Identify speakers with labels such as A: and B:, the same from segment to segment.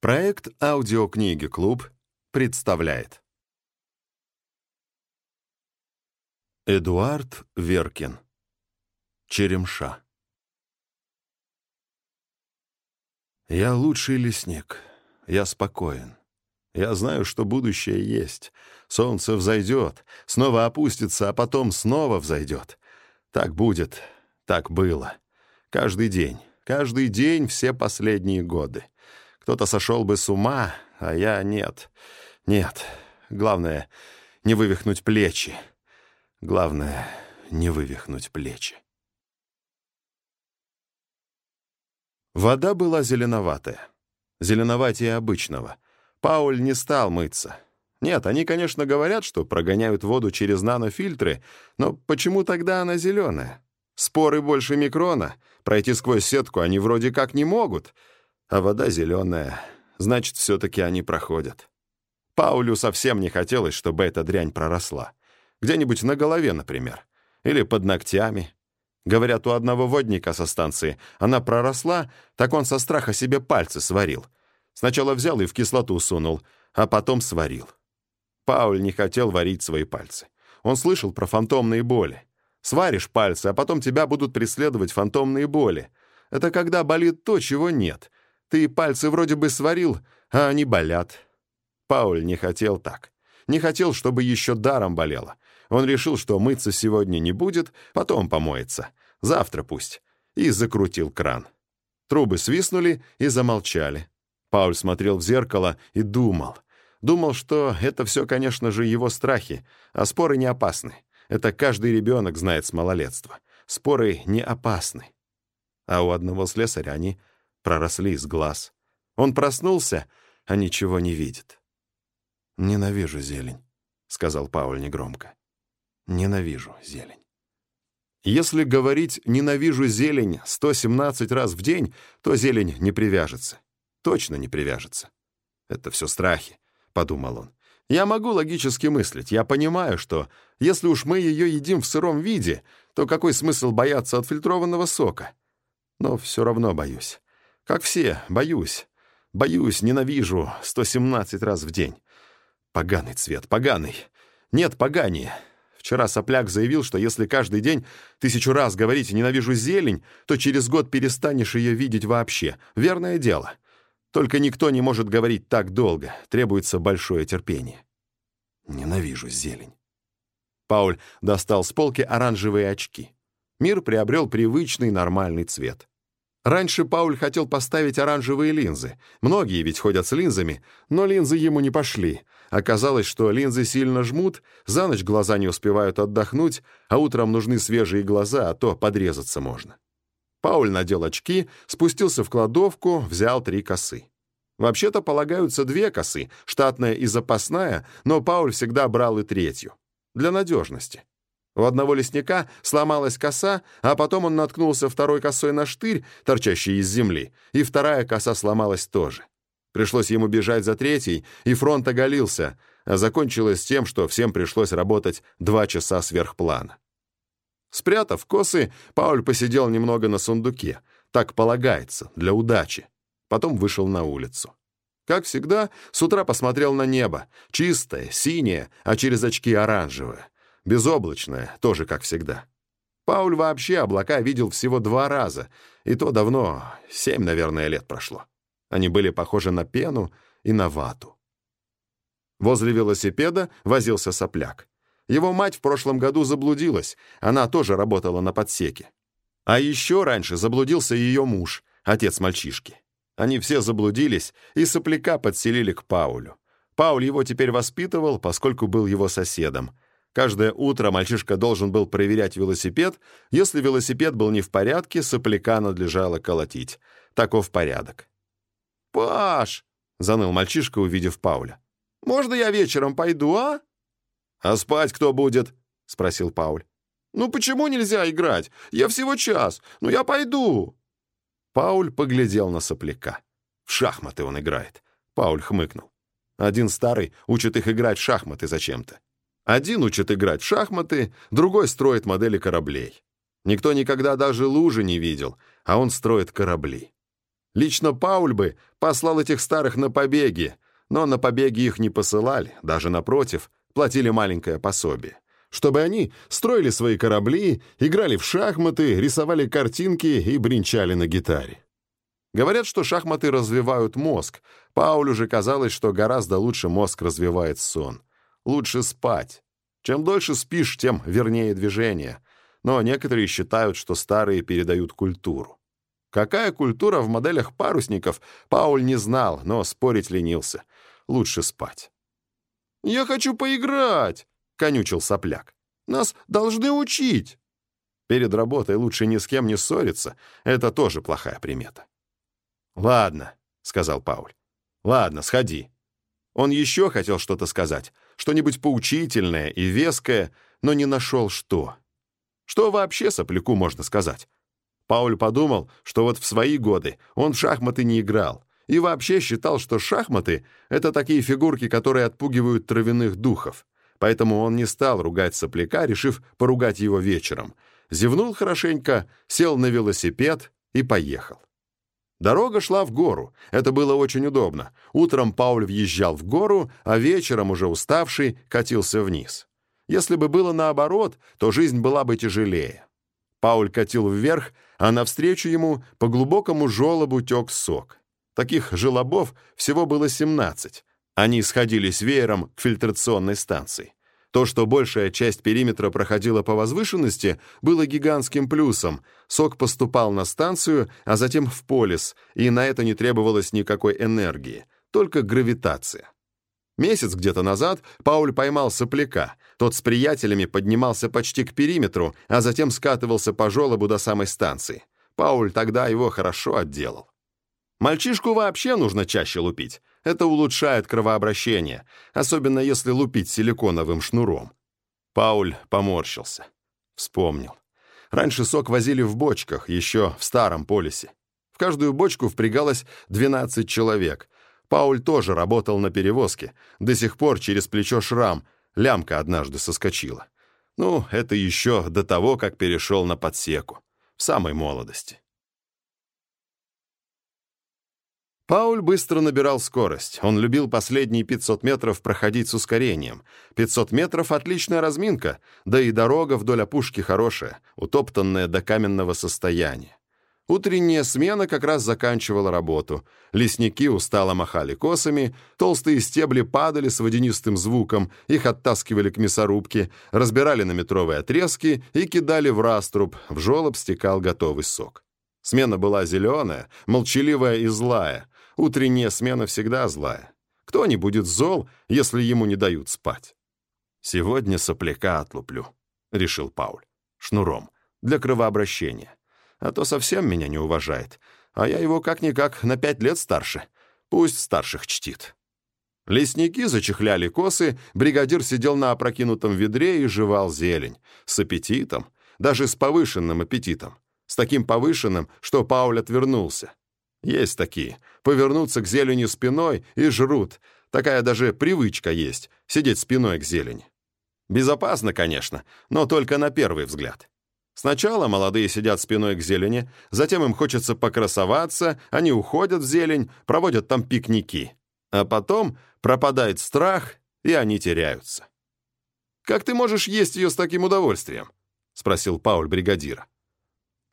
A: Проект «Аудиокниги Клуб» представляет Эдуард Веркин Черемша Я лучший лесник. Я спокоен. Я знаю, что будущее есть. Солнце взойдет, снова опустится, а потом снова взойдет. Так будет, так было. Каждый день, каждый день все последние годы. Кто-то сошел бы с ума, а я нет. Нет. Главное — не вывихнуть плечи. Главное — не вывихнуть плечи. Вода была зеленоватая. Зеленоватее обычного. Пауль не стал мыться. Нет, они, конечно, говорят, что прогоняют воду через нанофильтры, но почему тогда она зеленая? Споры больше микрона. Пройти сквозь сетку они вроде как не могут — а вода зеленая. Значит, все-таки они проходят. Паулю совсем не хотелось, чтобы эта дрянь проросла. Где-нибудь на голове, например. Или под ногтями. Говорят, у одного водника со станции она проросла, так он со страха себе пальцы сварил. Сначала взял и в кислоту сунул, а потом сварил. Пауль не хотел варить свои пальцы. Он слышал про фантомные боли. Сваришь пальцы, а потом тебя будут преследовать фантомные боли. Это когда болит то, чего нет — ты пальцы вроде бы сварил, а они болят. Пауль не хотел так. Не хотел, чтобы еще даром болело. Он решил, что мыться сегодня не будет, потом помоется. Завтра пусть. И закрутил кран. Трубы свистнули и замолчали. Пауль смотрел в зеркало и думал. Думал, что это все, конечно же, его страхи, а споры не опасны. Это каждый ребенок знает с малолетства. Споры не опасны. А у одного слесаря они проросли из глаз. Он проснулся, а ничего не видит. «Ненавижу зелень», — сказал Пауль негромко. «Ненавижу зелень». Если говорить «ненавижу зелень» 117 раз в день, то зелень не привяжется. Точно не привяжется. Это все страхи, — подумал он. Я могу логически мыслить. Я понимаю, что если уж мы ее едим в сыром виде, то какой смысл бояться отфильтрованного сока? Но все равно боюсь. Как все, боюсь. Боюсь, ненавижу 117 раз в день. Поганый цвет, поганый. Нет поганее. Вчера Сопляк заявил, что если каждый день тысячу раз говорить «ненавижу зелень», то через год перестанешь ее видеть вообще. Верное дело. Только никто не может говорить так долго. Требуется большое терпение. Ненавижу зелень. Пауль достал с полки оранжевые очки. Мир приобрел привычный нормальный цвет. Раньше Пауль хотел поставить оранжевые линзы. Многие ведь ходят с линзами, но линзы ему не пошли. Оказалось, что линзы сильно жмут, за ночь глаза не успевают отдохнуть, а утром нужны свежие глаза, а то подрезаться можно. Пауль надел очки, спустился в кладовку, взял три косы. Вообще-то полагаются две косы, штатная и запасная, но Пауль всегда брал и третью. Для надежности. У одного лесника сломалась коса, а потом он наткнулся второй косой на штырь, торчащий из земли, и вторая коса сломалась тоже. Пришлось ему бежать за третьей, и фронт оголился, а закончилось тем, что всем пришлось работать два часа сверхплана. Спрятав косы, Пауль посидел немного на сундуке. Так полагается, для удачи. Потом вышел на улицу. Как всегда, с утра посмотрел на небо. Чистое, синее, а через очки оранжевое. Безоблачное, тоже как всегда. Пауль вообще облака видел всего два раза, и то давно, семь, наверное, лет прошло. Они были похожи на пену и на вату. Возле велосипеда возился сопляк. Его мать в прошлом году заблудилась, она тоже работала на подсеке. А еще раньше заблудился ее муж, отец мальчишки. Они все заблудились, и сопляка подселили к Паулю. Пауль его теперь воспитывал, поскольку был его соседом — Каждое утро мальчишка должен был проверять велосипед. Если велосипед был не в порядке, сопляка надлежало колотить. Таков порядок. «Паш!» — заныл мальчишка, увидев Пауля. «Можно я вечером пойду, а?» «А спать кто будет?» — спросил Пауль. «Ну почему нельзя играть? Я всего час. Ну я пойду!» Пауль поглядел на сопляка. В шахматы он играет. Пауль хмыкнул. Один старый учит их играть в шахматы зачем-то. Один учит играть в шахматы, другой строит модели кораблей. Никто никогда даже лужи не видел, а он строит корабли. Лично Пауль бы послал этих старых на побеги, но на побеги их не посылали, даже напротив, платили маленькое пособие. Чтобы они строили свои корабли, играли в шахматы, рисовали картинки и бренчали на гитаре. Говорят, что шахматы развивают мозг. Паулю же казалось, что гораздо лучше мозг развивает сон. Лучше спать. Чем дольше спишь, тем вернее движение. Но некоторые считают, что старые передают культуру. Какая культура в моделях парусников, Пауль не знал, но спорить ленился. Лучше спать. «Я хочу поиграть!» — конючил сопляк. «Нас должны учить!» Перед работой лучше ни с кем не ссориться. Это тоже плохая примета. «Ладно», — сказал Пауль. «Ладно, сходи». Он еще хотел что-то сказать, что-нибудь поучительное и веское, но не нашел что. Что вообще сопляку можно сказать? Пауль подумал, что вот в свои годы он в шахматы не играл, и вообще считал, что шахматы — это такие фигурки, которые отпугивают травяных духов. Поэтому он не стал ругать сопляка, решив поругать его вечером. Зевнул хорошенько, сел на велосипед и поехал. Дорога шла в гору. Это было очень удобно. Утром Пауль въезжал в гору, а вечером, уже уставший, катился вниз. Если бы было наоборот, то жизнь была бы тяжелее. Пауль катил вверх, а навстречу ему по глубокому желобу тек сок. Таких желобов всего было 17. Они сходились веером к фильтрационной станции. То, что большая часть периметра проходила по возвышенности, было гигантским плюсом. Сок поступал на станцию, а затем в полис, и на это не требовалось никакой энергии, только гравитация. Месяц где-то назад Пауль поймал сопляка. Тот с приятелями поднимался почти к периметру, а затем скатывался по желобу до самой станции. Пауль тогда его хорошо отделал. Мальчишку вообще нужно чаще лупить. Это улучшает кровообращение, особенно если лупить силиконовым шнуром. Пауль поморщился. Вспомнил. Раньше сок возили в бочках, еще в старом полисе. В каждую бочку впрягалось 12 человек. Пауль тоже работал на перевозке. До сих пор через плечо шрам. Лямка однажды соскочила. Ну, это еще до того, как перешел на подсеку. В самой молодости. Пауль быстро набирал скорость. Он любил последние 500 метров проходить с ускорением. 500 метров — отличная разминка, да и дорога вдоль опушки хорошая, утоптанная до каменного состояния. Утренняя смена как раз заканчивала работу. Лесники устало махали косами, толстые стебли падали с водянистым звуком, их оттаскивали к мясорубке, разбирали на метровые отрезки и кидали в раструб, в жолоб стекал готовый сок. Смена была зеленая, молчаливая и злая, Утренняя смена всегда злая. Кто не будет зол, если ему не дают спать? «Сегодня сопляка отлуплю», — решил Пауль. «Шнуром. Для кровообращения. А то совсем меня не уважает. А я его как-никак на пять лет старше. Пусть старших чтит». Лесники зачехляли косы, бригадир сидел на опрокинутом ведре и жевал зелень. С аппетитом, даже с повышенным аппетитом. С таким повышенным, что Пауль отвернулся. Есть такие. Повернуться к зелени спиной и жрут. Такая даже привычка есть — сидеть спиной к зелени. Безопасно, конечно, но только на первый взгляд. Сначала молодые сидят спиной к зелени, затем им хочется покрасоваться, они уходят в зелень, проводят там пикники. А потом пропадает страх, и они теряются. «Как ты можешь есть ее с таким удовольствием?» — спросил Пауль бригадира.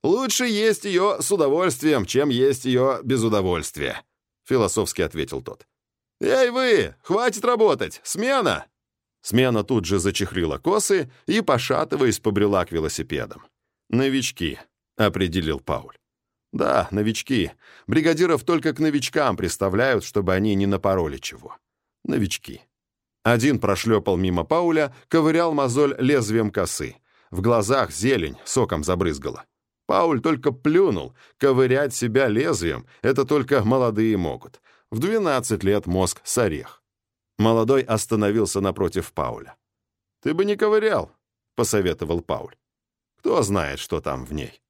A: «Лучше есть ее с удовольствием, чем есть ее без удовольствия», — философски ответил тот. «Эй вы, хватит работать! Смена!» Смена тут же зачехлила косы и, пошатываясь, побрела к велосипедам. «Новички», — определил Пауль. «Да, новички. Бригадиров только к новичкам представляют, чтобы они не напороли чего. Новички». Один прошлепал мимо Пауля, ковырял мозоль лезвием косы. В глазах зелень соком забрызгала. Пауль только плюнул. Ковырять себя лезвием — это только молодые могут. В 12 лет мозг с орех. Молодой остановился напротив Пауля. «Ты бы не ковырял», — посоветовал Пауль. «Кто знает, что там в ней?»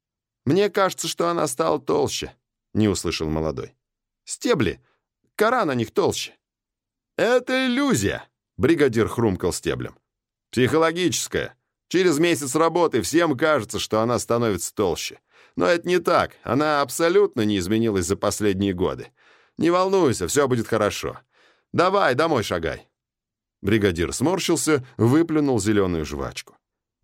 A: «Мне кажется, что она стала толще», — не услышал молодой. «Стебли. Кора на них толще». «Это иллюзия», — бригадир хрумкал стеблем. «Психологическая. Через месяц работы всем кажется, что она становится толще. Но это не так. Она абсолютно не изменилась за последние годы. Не волнуйся, все будет хорошо. Давай, домой шагай». Бригадир сморщился, выплюнул зеленую жвачку.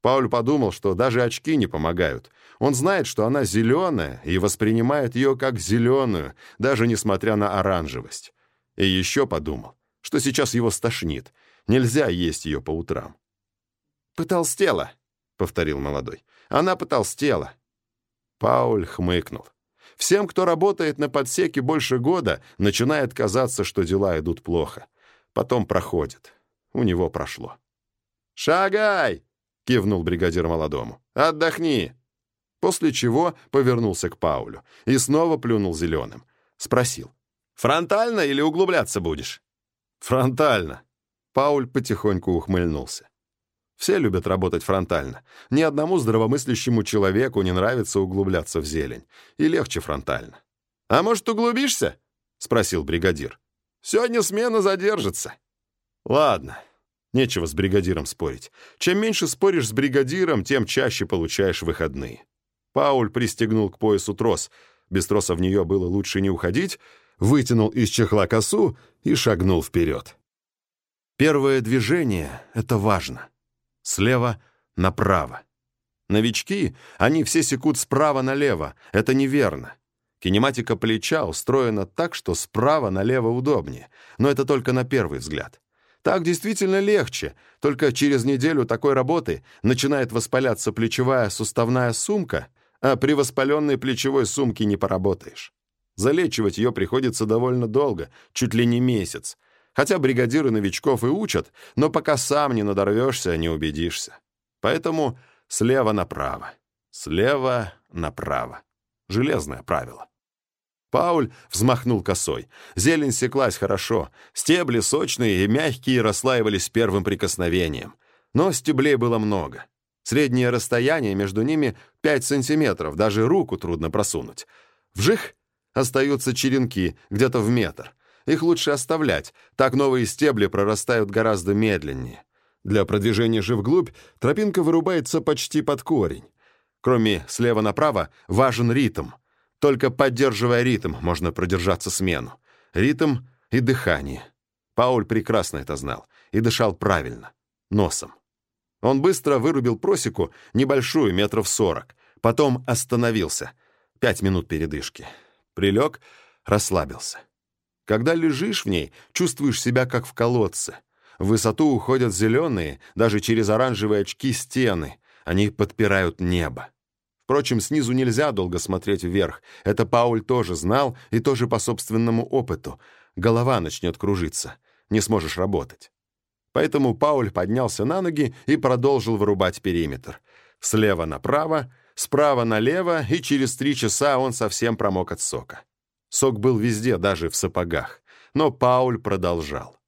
A: Пауль подумал, что даже очки не помогают. Он знает, что она зеленая, и воспринимает ее как зеленую, даже несмотря на оранжевость. И еще подумал, что сейчас его стошнит. Нельзя есть ее по утрам. «Потолстела», — повторил молодой. «Она потолстела». Пауль хмыкнул. Всем, кто работает на подсеке больше года, начинает казаться, что дела идут плохо. Потом проходит. У него прошло. «Шагай!» — кивнул бригадир молодому. «Отдохни!» После чего повернулся к Паулю и снова плюнул зеленым. Спросил. «Фронтально или углубляться будешь?» «Фронтально!» Пауль потихоньку ухмыльнулся. Все любят работать фронтально. Ни одному здравомыслящему человеку не нравится углубляться в зелень. И легче фронтально. «А может, углубишься?» — спросил бригадир. «Сегодня смена задержится». «Ладно, Нечего с бригадиром спорить. Чем меньше споришь с бригадиром, тем чаще получаешь выходные. Пауль пристегнул к поясу трос. Без троса в нее было лучше не уходить, вытянул из чехла косу и шагнул вперед. Первое движение — это важно. Слева направо. Новички, они все секут справа налево. Это неверно. Кинематика плеча устроена так, что справа налево удобнее. Но это только на первый взгляд. Так действительно легче, только через неделю такой работы начинает воспаляться плечевая суставная сумка, а при воспаленной плечевой сумке не поработаешь. Залечивать ее приходится довольно долго, чуть ли не месяц. Хотя бригадиры новичков и учат, но пока сам не надорвешься, не убедишься. Поэтому слева направо, слева направо. Железное правило. Пауль взмахнул косой. Зелень секлась хорошо. Стебли сочные и мягкие расслаивались первым прикосновением. Но стеблей было много. Среднее расстояние между ними 5 сантиметров, даже руку трудно просунуть. Вжих! Остаются черенки, где-то в метр. Их лучше оставлять, так новые стебли прорастают гораздо медленнее. Для продвижения же вглубь тропинка вырубается почти под корень. Кроме слева направо важен ритм — только поддерживая ритм, можно продержаться смену. Ритм и дыхание. Пауль прекрасно это знал и дышал правильно, носом. Он быстро вырубил просеку, небольшую, метров сорок. Потом остановился. Пять минут передышки. Прилег, расслабился. Когда лежишь в ней, чувствуешь себя как в колодце. В высоту уходят зеленые, даже через оранжевые очки, стены. Они подпирают небо. Впрочем, снизу нельзя долго смотреть вверх. Это Пауль тоже знал и тоже по собственному опыту. Голова начнет кружиться. Не сможешь работать. Поэтому Пауль поднялся на ноги и продолжил вырубать периметр. Слева направо, справа налево, и через три часа он совсем промок от сока. Сок был везде, даже в сапогах. Но Пауль продолжал.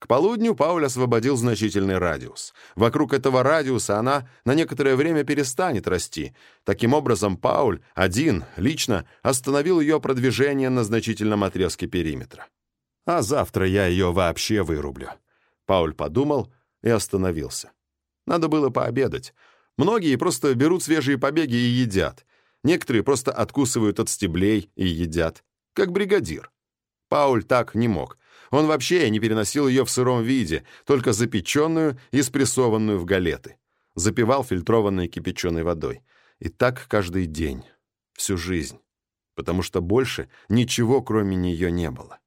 A: К полудню Пауль освободил значительный радиус. Вокруг этого радиуса она на некоторое время перестанет расти. Таким образом, Пауль один, лично, остановил ее продвижение на значительном отрезке периметра. «А завтра я ее вообще вырублю». Пауль подумал и остановился. Надо было пообедать. Многие просто берут свежие побеги и едят. Некоторые просто откусывают от стеблей и едят. Как бригадир. Пауль так не мог. Он вообще не переносил ее в сыром виде, только запеченную и спрессованную в галеты. Запивал фильтрованной кипяченой водой. И так каждый день, всю жизнь. Потому что больше ничего, кроме нее, не было.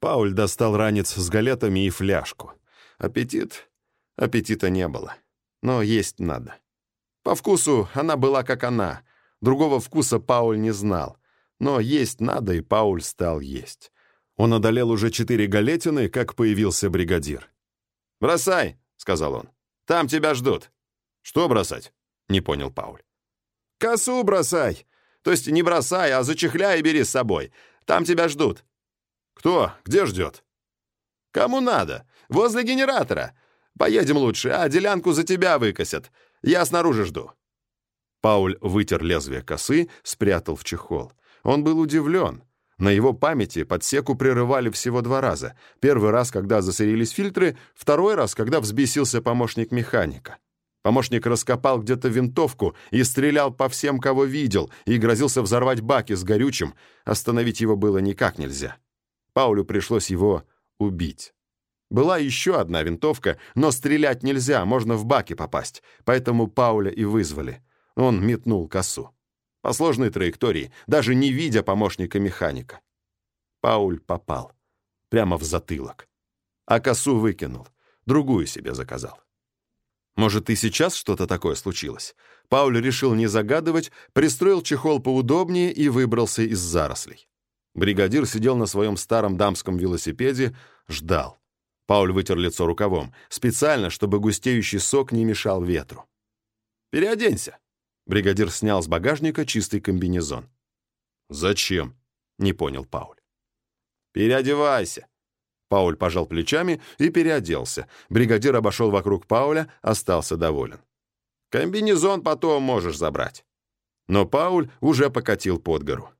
A: Пауль достал ранец с галетами и фляжку. Аппетит? Аппетита не было. Но есть надо. По вкусу она была как она. Другого вкуса Пауль не знал. Но есть надо, и Пауль стал есть. Он одолел уже четыре галетины, как появился бригадир. «Бросай!» — сказал он. «Там тебя ждут». «Что бросать?» — не понял Пауль. «Косу бросай! То есть не бросай, а зачехляй и бери с собой. Там тебя ждут». «Кто? Где ждет?» «Кому надо. Возле генератора. Поедем лучше, а делянку за тебя выкосят. Я снаружи жду». Пауль вытер лезвие косы, спрятал в чехол. Он был удивлен. На его памяти подсеку прерывали всего два раза. Первый раз, когда засорились фильтры, второй раз, когда взбесился помощник механика. Помощник раскопал где-то винтовку и стрелял по всем, кого видел, и грозился взорвать баки с горючим. Остановить его было никак нельзя. Паулю пришлось его убить. Была еще одна винтовка, но стрелять нельзя, можно в баки попасть, поэтому Пауля и вызвали. Он метнул косу. По сложной траектории, даже не видя помощника механика. Пауль попал. Прямо в затылок. А косу выкинул. Другую себе заказал. Может, и сейчас что-то такое случилось? Пауль решил не загадывать, пристроил чехол поудобнее и выбрался из зарослей. Бригадир сидел на своем старом дамском велосипеде, ждал. Пауль вытер лицо рукавом, специально, чтобы густеющий сок не мешал ветру. «Переоденься!» Бригадир снял с багажника чистый комбинезон. «Зачем?» — не понял Пауль. «Переодевайся!» Пауль пожал плечами и переоделся. Бригадир обошел вокруг Пауля, остался доволен. «Комбинезон потом можешь забрать». Но Пауль уже покатил под гору.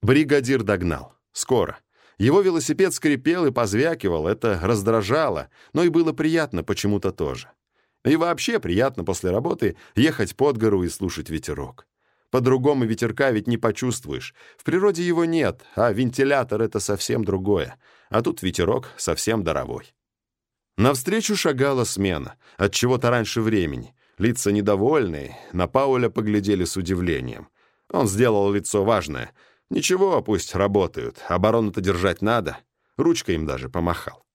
A: Бригадир догнал. Скоро. Его велосипед скрипел и позвякивал, это раздражало, но и было приятно почему-то тоже. И вообще приятно после работы ехать под гору и слушать ветерок. По-другому ветерка ведь не почувствуешь. В природе его нет, а вентилятор — это совсем другое. А тут ветерок совсем даровой. Навстречу шагала смена, от чего то раньше времени. Лица недовольные, на Пауля поглядели с удивлением. Он сделал лицо важное — Ничего, пусть работают, оборону-то держать надо. Ручкой им даже помахал.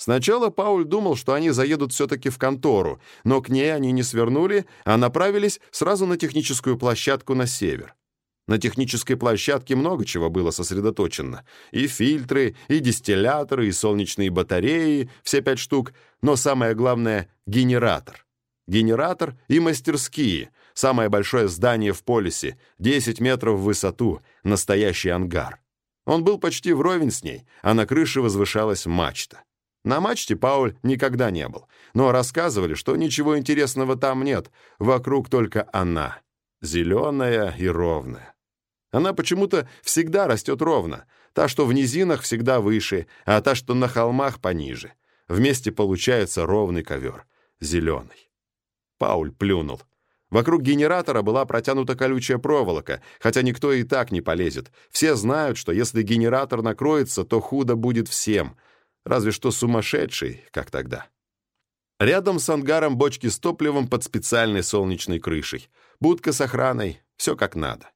A: Сначала Пауль думал, что они заедут все-таки в контору, но к ней они не свернули, а направились сразу на техническую площадку на север. На технической площадке много чего было сосредоточено. И фильтры, и дистилляторы, и солнечные батареи, все пять штук, но самое главное — генератор. Генератор и мастерские, Самое большое здание в полисе, 10 метров в высоту, настоящий ангар. Он был почти вровень с ней, а на крыше возвышалась мачта. На мачте Пауль никогда не был, но рассказывали, что ничего интересного там нет, вокруг только она, зеленая и ровная. Она почему-то всегда растет ровно, та, что в низинах, всегда выше, а та, что на холмах, пониже. Вместе получается ровный ковер, зеленый. Пауль плюнул. Вокруг генератора была протянута колючая проволока, хотя никто и так не полезет. Все знают, что если генератор накроется, то худо будет всем. Разве что сумасшедший, как тогда. Рядом с ангаром бочки с топливом под специальной солнечной крышей. Будка с охраной, все как надо.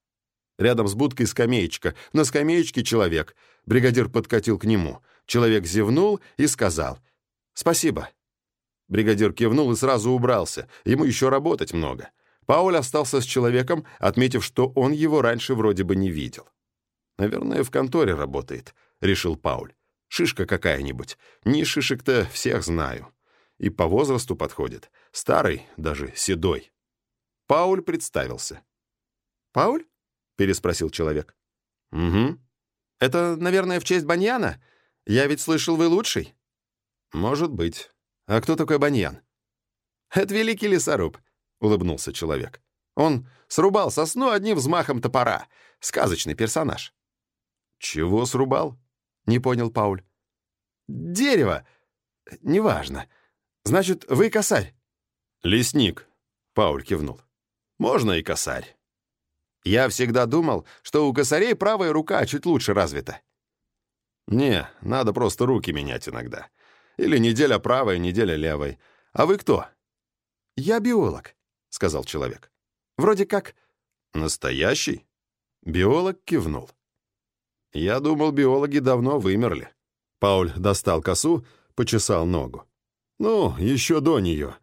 A: Рядом с будкой скамеечка, на скамеечке человек. Бригадир подкатил к нему. Человек зевнул и сказал «Спасибо». Бригадир кивнул и сразу убрался. Ему еще работать много. Пауль остался с человеком, отметив, что он его раньше вроде бы не видел. «Наверное, в конторе работает», — решил Пауль. «Шишка какая-нибудь. Не шишек-то всех знаю. И по возрасту подходит. Старый, даже седой». Пауль представился. «Пауль?» — переспросил человек. «Угу. Это, наверное, в честь Баньяна? Я ведь слышал, вы лучший?» «Может быть. А кто такой Баньян?» «Это великий лесоруб улыбнулся человек. Он срубал сосну одним взмахом топора. Сказочный персонаж. Чего срубал? Не понял Пауль. Дерево. Неважно. Значит, вы косарь. Лесник. Пауль кивнул. Можно и косарь. Я всегда думал, что у косарей правая рука чуть лучше развита. Не, надо просто руки менять иногда. Или неделя правой, неделя левой. А вы кто? Я биолог сказал человек. «Вроде как...» «Настоящий?» Биолог кивнул. «Я думал, биологи давно вымерли». Пауль достал косу, почесал ногу. «Ну, еще до нее.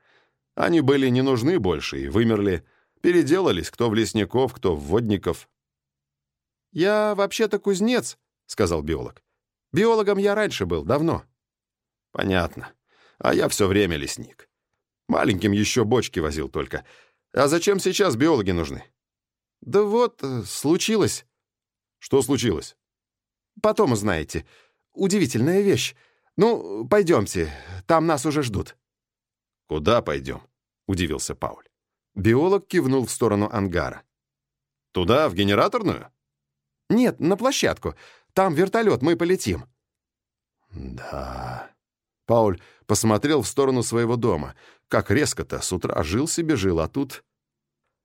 A: Они были не нужны больше и вымерли. Переделались, кто в лесников, кто в водников». «Я вообще-то кузнец», — сказал биолог. «Биологом я раньше был, давно». «Понятно. А я все время лесник. Маленьким еще бочки возил только. А зачем сейчас биологи нужны? Да вот, э, случилось. Что случилось? Потом узнаете. Удивительная вещь. Ну, пойдемте, там нас уже ждут. Куда пойдем? Удивился Пауль. Биолог кивнул в сторону ангара. Туда, в генераторную? Нет, на площадку. Там вертолет, мы полетим. Да, Пауль посмотрел в сторону своего дома. Как резко-то, с утра жил себе жил, а тут...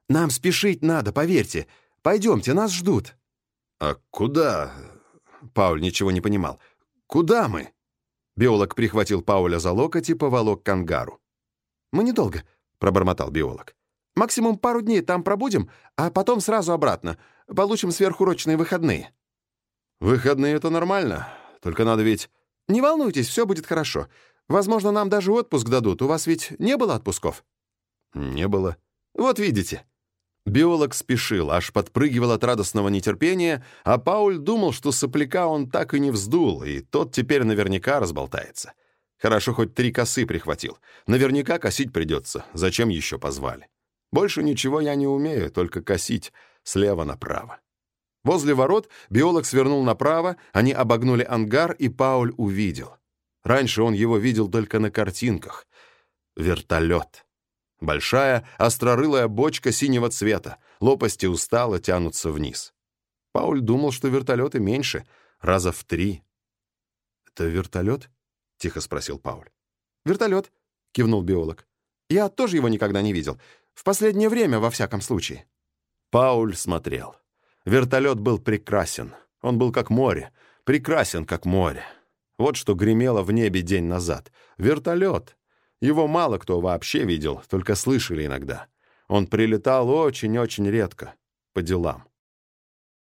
B: «Нам спешить надо, поверьте. Пойдемте, нас ждут».
A: «А куда?» Пауль ничего не понимал. «Куда мы?» Биолог прихватил Пауля за локоть и поволок к ангару.
B: «Мы недолго», — пробормотал биолог. «Максимум пару дней там пробудем, а потом сразу обратно. Получим сверхурочные выходные».
A: «Выходные — это нормально. Только надо ведь...»
B: «Не волнуйтесь, все будет хорошо. Возможно, нам даже отпуск дадут. У вас ведь не было отпусков?»
A: «Не было. Вот видите». Биолог спешил, аж подпрыгивал от радостного нетерпения, а Пауль думал, что сопляка он так и не вздул, и тот теперь наверняка разболтается. Хорошо, хоть три косы прихватил. Наверняка косить придется. Зачем еще позвали? Больше ничего я не умею, только косить слева направо. Возле ворот биолог свернул направо, они обогнули ангар, и Пауль увидел. Раньше он его видел только на картинках. Вертолет. Большая, острорылая бочка синего цвета. Лопасти устало тянутся вниз. Пауль думал, что вертолеты меньше, раза в три. «Это вертолет?» — тихо спросил Пауль.
B: «Вертолет», — кивнул биолог. «Я тоже его никогда не видел. В последнее время, во всяком случае».
A: Пауль смотрел. Вертолет был прекрасен. Он был как море. Прекрасен, как море. Вот что гремело в небе день назад. Вертолет. Его мало кто вообще видел, только слышали иногда. Он прилетал очень-очень редко. По делам.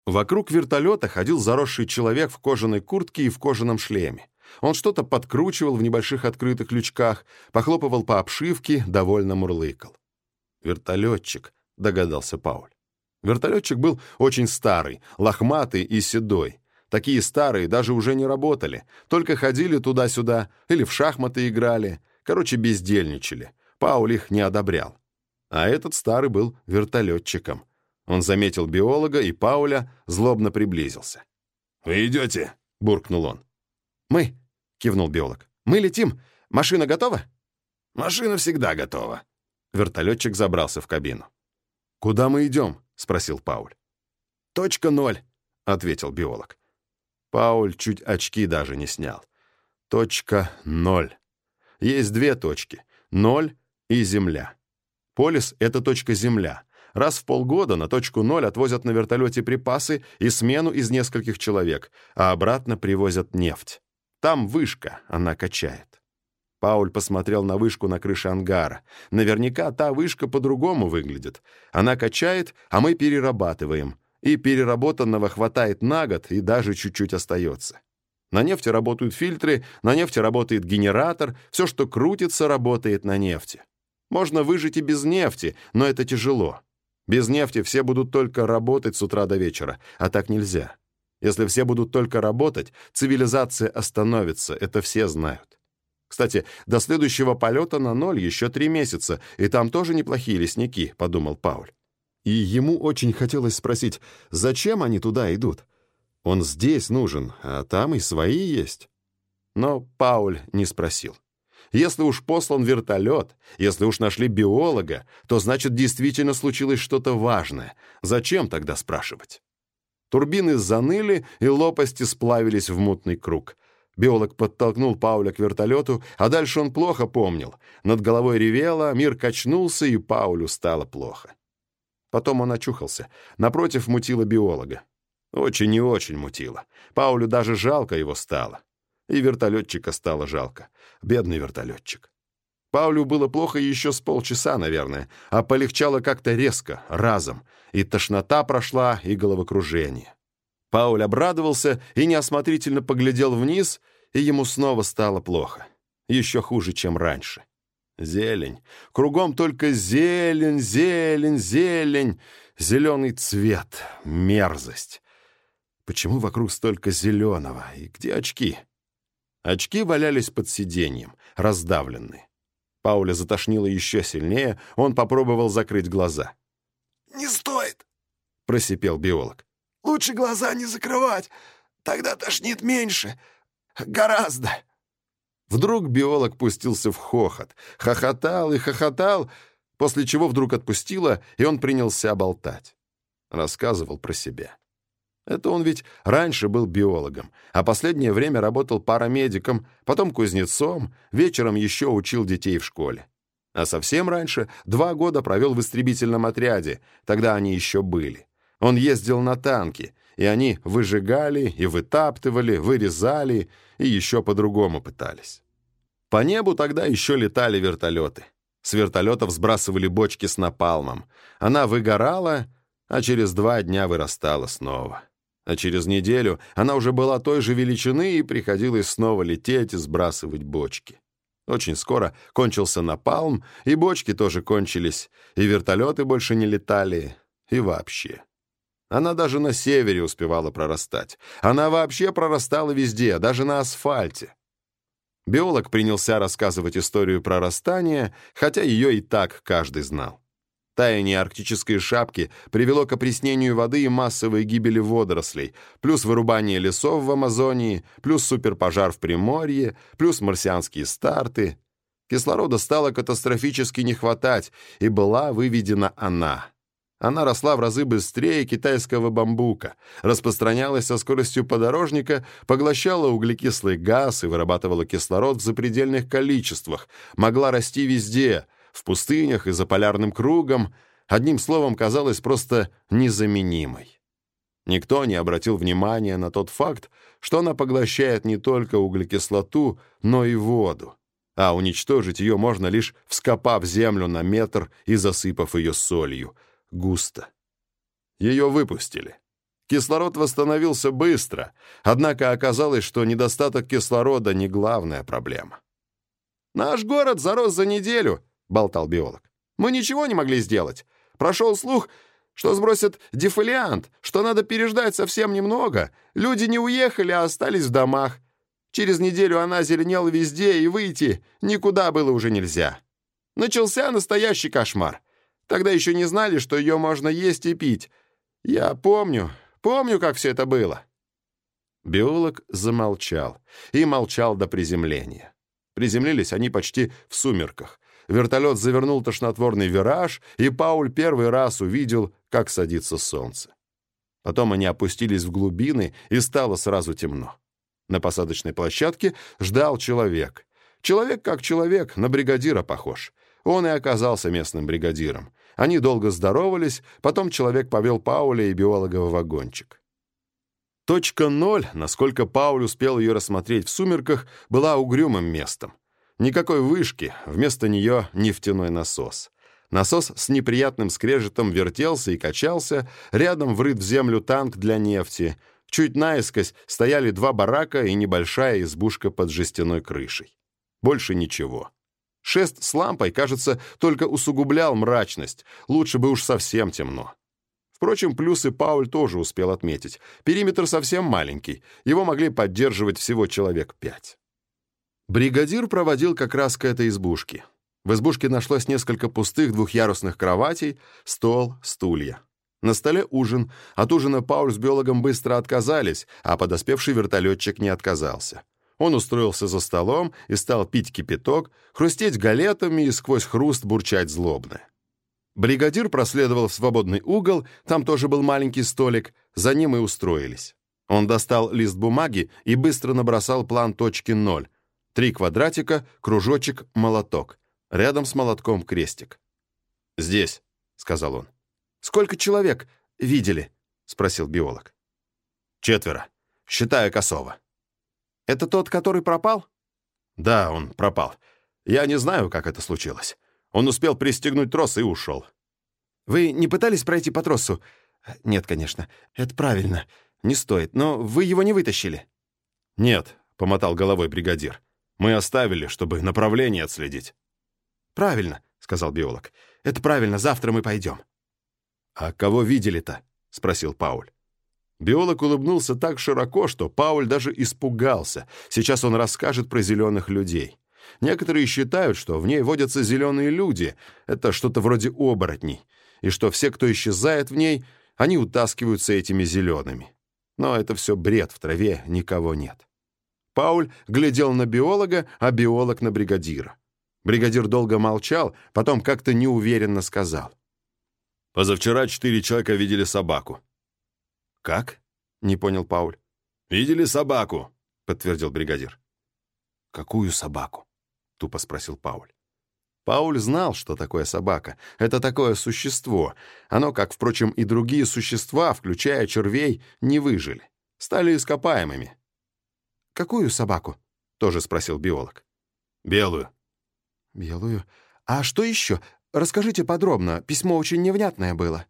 A: Вокруг вертолета ходил заросший человек в кожаной куртке и в кожаном шлеме. Он что-то подкручивал в небольших открытых лючках, похлопывал по обшивке, довольно мурлыкал. «Вертолетчик», — догадался Пауль. Вертолетчик был очень старый, лохматый и седой. Такие старые даже уже не работали, только ходили туда-сюда или в шахматы играли. Короче, бездельничали. Пауль их не одобрял. А этот старый был вертолетчиком. Он заметил биолога, и Пауля злобно приблизился.
C: «Вы идете?» — буркнул он.
B: «Мы», — кивнул биолог. «Мы летим. Машина готова?»
C: «Машина всегда готова».
A: Вертолетчик забрался в кабину. «Куда мы идем?» — спросил Пауль.
B: «Точка ноль», —
A: ответил биолог. Пауль чуть очки даже не снял. Точка ноль. Есть две точки — ноль и Земля. Полис — это точка Земля. Раз в полгода на точку ноль отвозят на вертолете припасы и смену из нескольких человек, а обратно привозят нефть. Там вышка, она качает. Пауль посмотрел на вышку на крыше ангара. Наверняка та вышка по-другому выглядит. Она качает, а мы перерабатываем. И переработанного хватает на год, и даже чуть-чуть остается. На нефти работают фильтры, на нефти работает генератор, все, что крутится, работает на нефти. Можно выжить и без нефти, но это тяжело. Без нефти все будут только работать с утра до вечера, а так нельзя. Если все будут только работать, цивилизация остановится, это все знают. Кстати, до следующего полета на ноль еще три месяца, и там тоже неплохие лесники», — подумал Пауль. И ему очень хотелось спросить, зачем они туда идут? Он здесь нужен, а там и свои есть. Но Пауль не спросил. Если уж послан вертолет, если уж нашли биолога, то значит действительно случилось что-то важное. Зачем тогда спрашивать? Турбины заныли, и лопасти сплавились в мутный круг. Биолог подтолкнул Пауля к вертолету, а дальше он плохо помнил. Над головой ревело, мир качнулся, и Паулю стало плохо. Потом он очухался. Напротив мутило биолога. Очень и очень мутило. Паулю даже жалко его стало. И вертолетчика стало жалко. Бедный вертолетчик. Паулю было плохо еще с полчаса, наверное, а полегчало как-то резко, разом. И тошнота прошла, и головокружение. Пауль обрадовался и неосмотрительно поглядел вниз, и ему снова стало плохо. Еще хуже, чем раньше. Зелень. Кругом только зелень, зелень, зелень. Зеленый цвет. Мерзость. Почему вокруг столько зеленого? И где очки? Очки валялись под сиденьем, раздавленные. Пауля затошнило еще сильнее, он попробовал закрыть глаза.
C: «Не стоит!»
A: — просипел биолог.
C: Лучше глаза не закрывать, тогда тошнит меньше. Гораздо.
A: Вдруг биолог пустился в хохот, хохотал и хохотал, после чего вдруг отпустило, и он принялся болтать. Рассказывал про себя. Это он ведь раньше был биологом, а последнее время работал парамедиком, потом кузнецом, вечером еще учил детей в школе. А совсем раньше два года провел в истребительном отряде, тогда они еще были. Он ездил на танке, и они выжигали и вытаптывали, вырезали и еще по-другому пытались. По небу тогда еще летали вертолеты. С вертолетов сбрасывали бочки с напалмом. Она выгорала, а через два дня вырастала снова. А через неделю она уже была той же величины и приходилось снова лететь и сбрасывать бочки. Очень скоро кончился напалм, и бочки тоже кончились, и вертолеты больше не летали, и вообще. Она даже на севере успевала прорастать. Она вообще прорастала везде, даже на асфальте. Биолог принялся рассказывать историю прорастания, хотя ее и так каждый знал. Таяние арктической шапки привело к опреснению воды и массовой гибели водорослей, плюс вырубание лесов в Амазонии, плюс суперпожар в Приморье, плюс марсианские старты. Кислорода стало катастрофически не хватать, и была выведена она. Она росла в разы быстрее китайского бамбука, распространялась со скоростью подорожника, поглощала углекислый газ и вырабатывала кислород в запредельных количествах, могла расти везде, в пустынях и за полярным кругом, одним словом, казалась просто незаменимой. Никто не обратил внимания на тот факт, что она поглощает не только углекислоту, но и воду, а уничтожить ее можно лишь вскопав землю на метр и засыпав ее солью, густо. Ее выпустили. Кислород восстановился быстро, однако оказалось, что недостаток кислорода не главная проблема. «Наш город зарос за неделю», — болтал биолог. «Мы ничего не могли сделать. Прошел слух, что сбросят дефолиант, что надо переждать совсем немного. Люди не уехали, а остались в домах. Через неделю она зеленела везде, и выйти никуда было уже нельзя. Начался настоящий кошмар. Тогда еще не знали, что ее можно есть и пить. Я помню, помню, как все это было». Биолог замолчал и молчал до приземления. Приземлились они почти в сумерках. Вертолет завернул тошнотворный вираж, и Пауль первый раз увидел, как садится солнце. Потом они опустились в глубины, и стало сразу темно. На посадочной площадке ждал человек. Человек как человек, на бригадира похож. Он и оказался местным бригадиром. Они долго здоровались, потом человек повел Пауля и биолога в вагончик. Точка ноль, насколько Пауль успел ее рассмотреть в сумерках, была угрюмым местом. Никакой вышки, вместо нее нефтяной насос. Насос с неприятным скрежетом вертелся и качался, рядом врыт в землю танк для нефти. Чуть наискось стояли два барака и небольшая избушка под жестяной крышей. Больше ничего. Шест с лампой, кажется, только усугублял мрачность, лучше бы уж совсем темно. Впрочем, плюсы Пауль тоже успел отметить. Периметр совсем маленький, его могли поддерживать всего человек пять. Бригадир проводил как раз к этой избушке. В избушке нашлось несколько пустых двухъярусных кроватей, стол, стулья. На столе ужин. От ужина Пауль с биологом быстро отказались, а подоспевший вертолетчик не отказался. Он устроился за столом и стал пить кипяток, хрустеть галетами и сквозь хруст бурчать злобно. Бригадир проследовал в свободный угол, там тоже был маленький столик, за ним и устроились. Он достал лист бумаги и быстро набросал план точки ноль, Три квадратика, кружочек, молоток. Рядом с молотком крестик. «Здесь», — сказал он. «Сколько человек видели?» — спросил биолог. «Четверо, считая косого». «Это тот, который пропал?» «Да, он пропал. Я не знаю, как это случилось. Он успел пристегнуть трос и ушел». «Вы не пытались пройти по тросу?» «Нет, конечно. Это правильно. Не стоит. Но вы его не вытащили?» «Нет», — помотал головой бригадир. Мы оставили, чтобы направление отследить». «Правильно», — сказал биолог. «Это правильно, завтра мы пойдем». «А кого видели-то?» — спросил Пауль. Биолог улыбнулся так широко, что Пауль даже испугался. Сейчас он расскажет про зеленых людей. Некоторые считают, что в ней водятся зеленые люди, это что-то вроде оборотней, и что все, кто исчезает в ней, они утаскиваются этими зелеными. Но это все бред, в траве никого нет. Пауль глядел на биолога, а биолог на бригадира. Бригадир долго молчал, потом как-то неуверенно сказал. «Позавчера четыре человека видели собаку». «Как?»
B: — Не понял Пауль.
A: «Видели собаку?»
B: — подтвердил бригадир.
A: «Какую собаку?»
B: — тупо спросил Пауль. Пауль знал, что такое собака. Это такое существо. Оно, как, впрочем, и другие существа, включая червей, не выжили. Стали ископаемыми. «Какую собаку?» — тоже спросил биолог.
A: «Белую».
B: «Белую? А что еще? Расскажите подробно. Письмо очень невнятное было».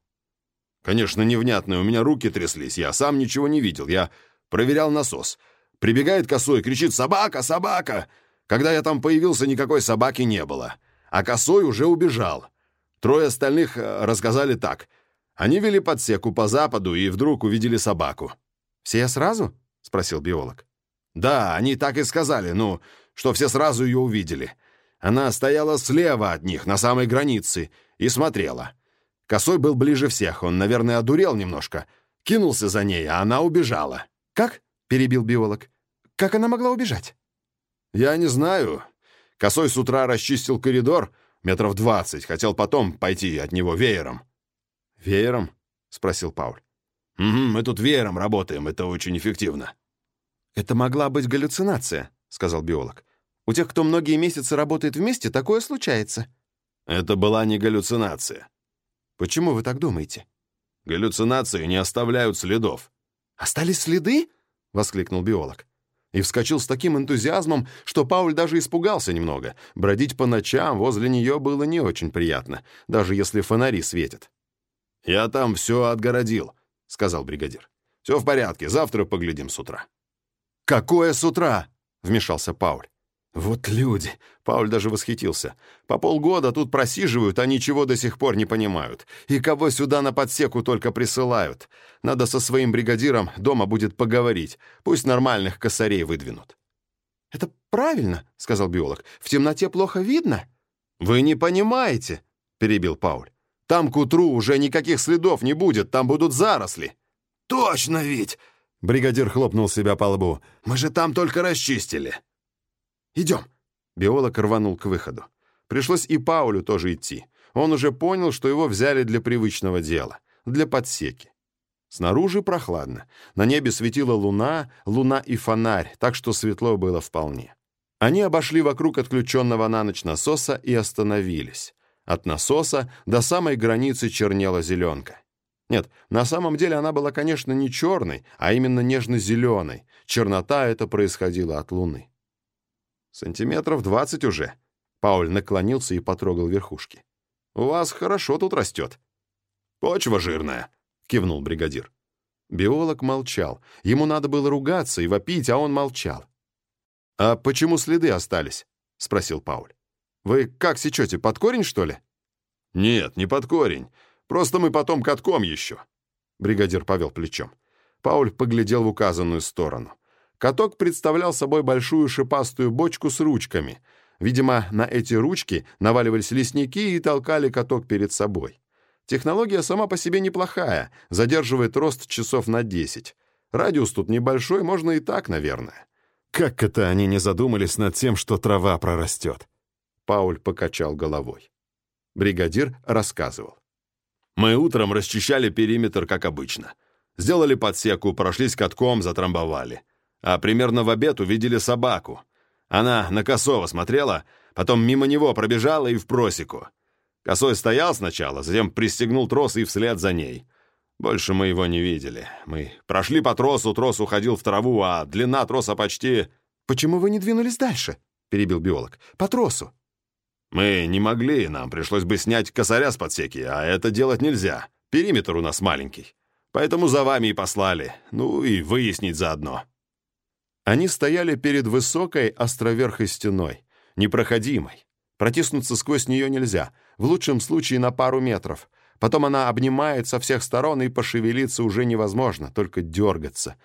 A: «Конечно, невнятное. У меня руки тряслись. Я сам ничего не видел. Я проверял насос. Прибегает косой, кричит «Собака! Собака!» Когда я там появился, никакой собаки не было а Косой уже убежал. Трое остальных э, рассказали так. Они вели подсеку по западу и вдруг увидели собаку.
B: «Все сразу?» — спросил биолог.
A: «Да, они так и сказали, ну, что все сразу ее увидели. Она стояла слева от них, на самой границе, и смотрела. Косой был ближе всех, он, наверное, одурел немножко. Кинулся за ней, а она убежала».
B: «Как?» — перебил биолог. «Как она могла убежать?»
A: «Я не знаю. Косой с утра расчистил коридор, метров двадцать, хотел потом пойти от него веером».
B: «Веером?» — спросил Пауль.
A: «Угу, мы тут веером работаем, это очень эффективно».
B: «Это могла быть галлюцинация», — сказал биолог. «У тех, кто многие месяцы работает вместе, такое случается».
A: «Это была не галлюцинация».
B: «Почему вы так думаете?»
A: «Галлюцинации не оставляют следов».
B: «Остались следы?» — воскликнул биолог и вскочил с таким энтузиазмом, что Пауль даже испугался немного. Бродить по ночам возле нее было не очень приятно, даже если фонари светят.
A: «Я там все отгородил», — сказал бригадир. «Все в порядке, завтра поглядим с утра».
B: «Какое с утра?» — вмешался Пауль.
A: «Вот люди!»
B: — Пауль даже восхитился. «По полгода тут просиживают, а ничего до сих пор не понимают. И кого сюда на подсеку только присылают. Надо со своим бригадиром дома будет поговорить. Пусть нормальных косарей выдвинут». «Это правильно», — сказал биолог. «В темноте плохо видно».
A: «Вы не понимаете», — перебил Пауль. «Там к утру уже никаких следов не будет, там будут заросли».
C: «Точно ведь!»
A: — бригадир хлопнул себя по лбу. «Мы же там только расчистили».
B: «Идем!» Биолог рванул к выходу. Пришлось и Паулю тоже идти. Он уже понял, что его взяли для привычного дела, для подсеки. Снаружи прохладно. На небе светила луна, луна и фонарь, так что светло было вполне. Они обошли вокруг отключенного на ночь насоса и остановились. От насоса до самой границы чернела зеленка. Нет, на самом деле она была, конечно, не черной, а именно нежно-зеленой. Чернота это происходила от луны. Сантиметров двадцать уже. Пауль наклонился и потрогал верхушки. «У вас хорошо тут растет».
A: «Почва жирная», — кивнул бригадир.
B: Биолог молчал. Ему надо было ругаться и вопить, а он молчал. «А почему следы остались?» — спросил Пауль. «Вы как сечете, под корень, что ли?»
A: «Нет, не под корень. Просто мы потом катком еще».
B: Бригадир повел плечом. Пауль поглядел в указанную сторону. Каток представлял собой большую шипастую бочку с ручками. Видимо, на эти ручки наваливались лесники и толкали каток перед собой. Технология сама по себе неплохая, задерживает рост часов на 10. Радиус тут небольшой, можно и так, наверное.
A: Как это они не задумались над тем, что трава прорастет?
B: Пауль покачал головой. Бригадир рассказывал.
A: Мы утром расчищали периметр, как обычно. Сделали подсеку, прошлись катком, затрамбовали а примерно в обед увидели собаку. Она на Косова смотрела, потом мимо него пробежала и в просеку. Косой стоял сначала, затем пристегнул трос и вслед за ней. Больше мы его не видели. Мы прошли по тросу, трос уходил в траву, а длина троса почти...
B: «Почему вы не двинулись дальше?» — перебил биолог. «По тросу».
A: «Мы не могли, нам пришлось бы снять косаря с подсеки, а это делать нельзя. Периметр у нас маленький. Поэтому за вами и послали. Ну и выяснить заодно».
B: Они стояли перед высокой островерхой стеной, непроходимой. Протиснуться сквозь нее нельзя, в лучшем случае на пару метров. Потом она обнимает со всех сторон, и пошевелиться уже невозможно, только дергаться.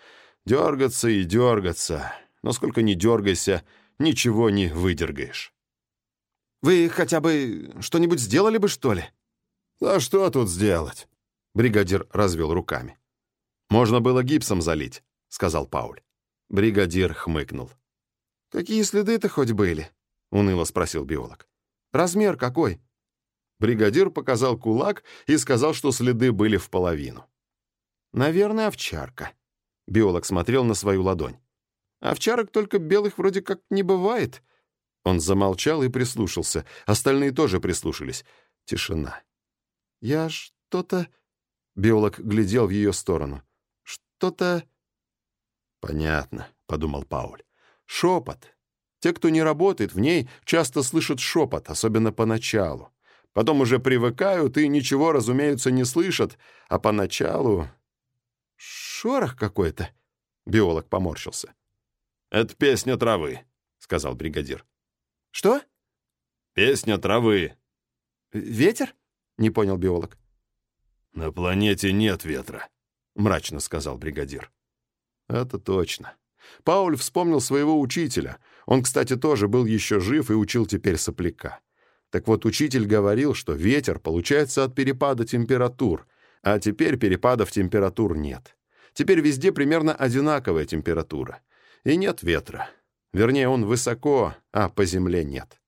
B: Дергаться и дергаться. Но сколько ни дергайся, ничего не выдергаешь. «Вы хотя бы что-нибудь сделали бы, что ли?»
A: «А что тут сделать?»
B: Бригадир развел руками. «Можно было гипсом залить», — сказал Пауль. Бригадир хмыкнул. «Какие следы-то хоть были?» — уныло спросил биолог. «Размер какой?» Бригадир показал кулак и сказал, что следы были в половину. «Наверное, овчарка». Биолог смотрел на свою ладонь. «Овчарок только белых вроде как не бывает». Он замолчал и прислушался. Остальные тоже прислушались. Тишина. «Я что-то...» Биолог глядел в ее сторону. «Что-то...» «Понятно», — подумал Пауль. «Шепот. Те, кто не работает в ней, часто слышат шепот, особенно поначалу. Потом уже привыкают и ничего, разумеется, не слышат, а поначалу... Шорох какой-то. Биолог поморщился.
A: «Это песня травы», — сказал бригадир.
B: «Что?»
A: «Песня травы».
B: «Ветер?» — не понял биолог.
A: «На планете нет ветра», — мрачно сказал бригадир.
B: «Это точно. Пауль вспомнил своего учителя. Он, кстати, тоже был еще жив и учил теперь сопляка. Так вот, учитель говорил, что ветер получается от перепада температур, а теперь перепадов температур нет. Теперь везде примерно одинаковая температура. И нет ветра. Вернее, он высоко, а по земле нет.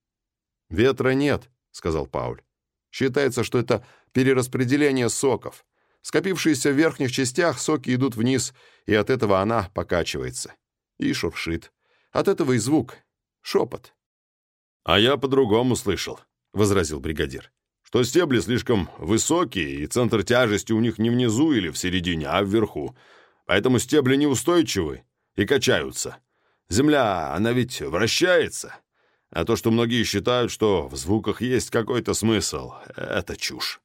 B: «Ветра нет», — сказал Пауль. «Считается, что это перераспределение соков. Скопившиеся в верхних частях соки идут вниз, и от этого она покачивается. И шуршит. От этого и звук. Шепот.
A: «А я по-другому слышал», — возразил бригадир. «Что стебли слишком высокие, и центр тяжести у них не внизу или в середине, а вверху. Поэтому стебли неустойчивы и качаются. Земля, она ведь вращается. А то, что многие считают, что в звуках есть какой-то смысл, это чушь».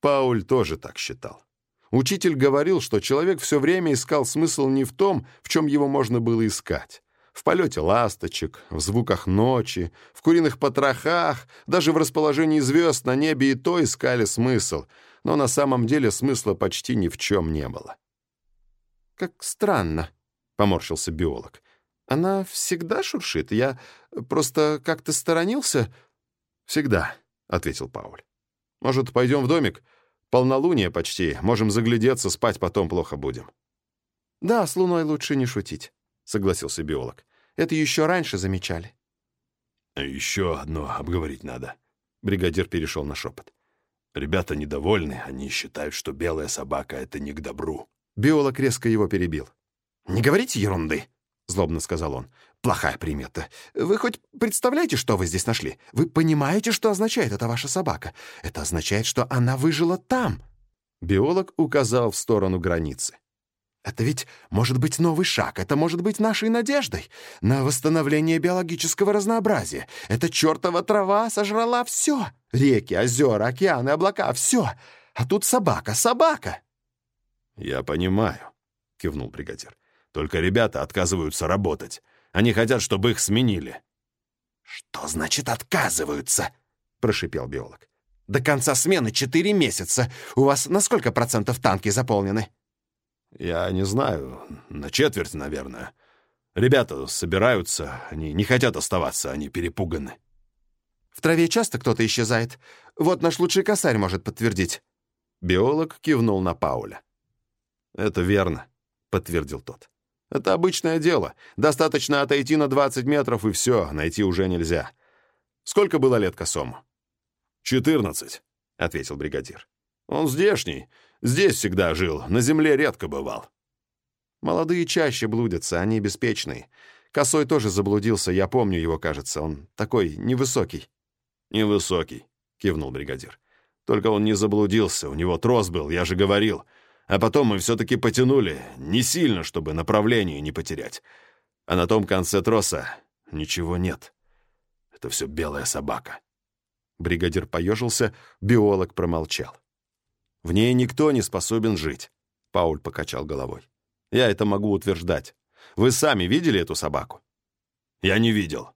B: Пауль тоже так считал. Учитель говорил, что человек все время искал смысл не в том, в чем его можно было искать. В полете ласточек, в звуках ночи, в куриных потрохах, даже в расположении звезд на небе и то искали смысл, но на самом деле смысла почти ни в чем не было. «Как странно», — поморщился биолог. «Она всегда шуршит? Я просто как-то сторонился?» «Всегда», — ответил Пауль. «Может, пойдем в домик? Полнолуние почти, можем заглядеться, спать потом плохо будем». «Да, с луной лучше не шутить». — согласился биолог. «Это еще раньше замечали».
A: «Еще одно обговорить надо». Бригадир перешел на шепот. «Ребята недовольны, они считают, что белая собака — это не к добру».
B: Биолог резко его перебил. «Не говорите ерунды», — злобно сказал он. «Плохая примета. Вы хоть представляете, что вы здесь нашли? Вы понимаете, что означает эта ваша собака? Это означает, что она выжила там». Биолог указал в сторону границы. Это ведь может быть новый шаг, это может быть нашей надеждой на восстановление биологического разнообразия. Эта чертова трава сожрала все. Реки, озера, океаны, облака — все. А тут собака, собака.
A: «Я понимаю», — кивнул бригадир. «Только ребята отказываются работать. Они хотят, чтобы их сменили».
C: «Что значит отказываются?» — прошипел биолог. «До конца смены четыре месяца. У вас на сколько процентов танки заполнены?»
A: «Я не знаю. На четверть, наверное. Ребята собираются, они не хотят оставаться, они перепуганы».
B: «В траве часто кто-то исчезает. Вот наш лучший косарь может подтвердить». Биолог кивнул на Пауля. «Это верно», — подтвердил тот. «Это обычное дело. Достаточно отойти на 20 метров, и все, найти уже нельзя. Сколько было лет косому?»
A: «Четырнадцать», — ответил бригадир. «Он здешний, Здесь всегда жил, на земле редко бывал».
B: «Молодые чаще блудятся, они беспечные. Косой тоже заблудился, я помню его, кажется. Он такой невысокий».
A: «Невысокий», — кивнул бригадир. «Только он не заблудился, у него трос был, я же говорил. А потом мы все-таки потянули, не сильно, чтобы направление не потерять. А на том конце троса ничего нет. Это все белая собака».
B: Бригадир поежился, биолог промолчал. В ней никто не способен жить», — Пауль покачал головой. «Я это могу утверждать. Вы сами видели эту собаку?»
A: «Я не видел.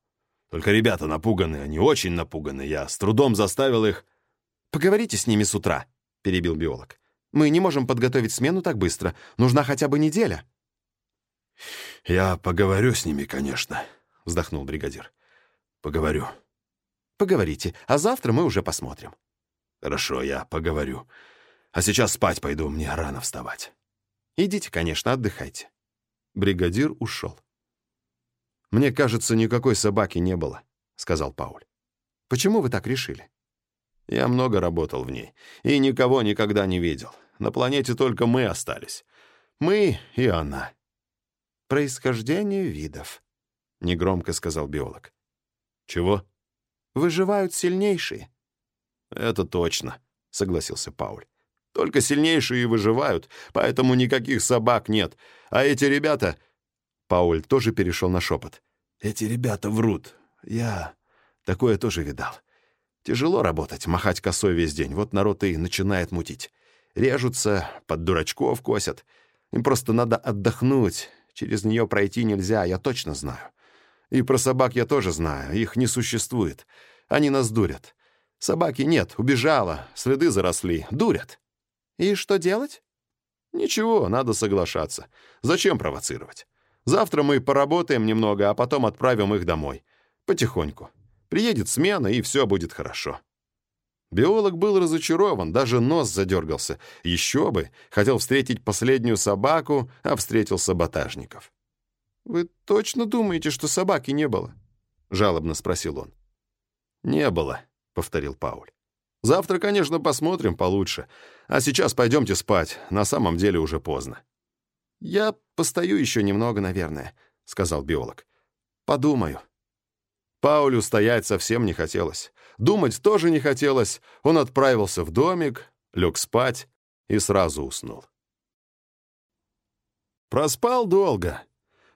A: Только ребята напуганы, они очень напуганы. Я с трудом заставил их...»
B: «Поговорите с ними с утра», — перебил биолог. «Мы не можем подготовить смену так быстро. Нужна хотя бы неделя».
A: «Я поговорю с ними, конечно», — вздохнул бригадир. «Поговорю».
B: «Поговорите, а завтра мы уже посмотрим».
A: «Хорошо, я поговорю. А сейчас спать пойду, мне рано вставать.
B: Идите, конечно, отдыхайте. Бригадир ушел. «Мне кажется, никакой собаки не было», — сказал Пауль. «Почему вы так решили?» «Я много работал в ней, и никого никогда не видел. На планете только мы остались.
A: Мы и она.
B: «Происхождение видов», — негромко сказал биолог.
A: «Чего?»
B: «Выживают сильнейшие».
A: «Это точно», — согласился Пауль. «Только сильнейшие и выживают, поэтому никаких собак нет. А эти ребята...» Пауль тоже перешел на шепот. «Эти ребята врут. Я такое тоже видал. Тяжело работать, махать косой весь день. Вот народ и начинает мутить. Режутся, под дурачков косят. Им просто надо отдохнуть. Через нее пройти нельзя, я точно знаю. И про собак я тоже знаю. Их не существует. Они нас дурят. Собаки нет, убежала, следы заросли. Дурят.
B: И что делать?
A: Ничего, надо соглашаться. Зачем провоцировать? Завтра мы поработаем немного, а потом отправим их домой. Потихоньку. Приедет смена, и все будет хорошо. Биолог был разочарован, даже нос задергался. Еще бы, хотел встретить последнюю собаку, а встретил саботажников.
B: «Вы точно думаете, что собаки не было?»
A: — жалобно спросил он. «Не было», — повторил Пауль. «Завтра, конечно, посмотрим получше. А сейчас пойдемте спать. На самом деле уже поздно».
B: «Я постою еще немного, наверное», — сказал биолог. «Подумаю».
A: Паулю стоять совсем не хотелось. Думать тоже не хотелось. Он отправился в домик, лег спать и сразу уснул. Проспал долго.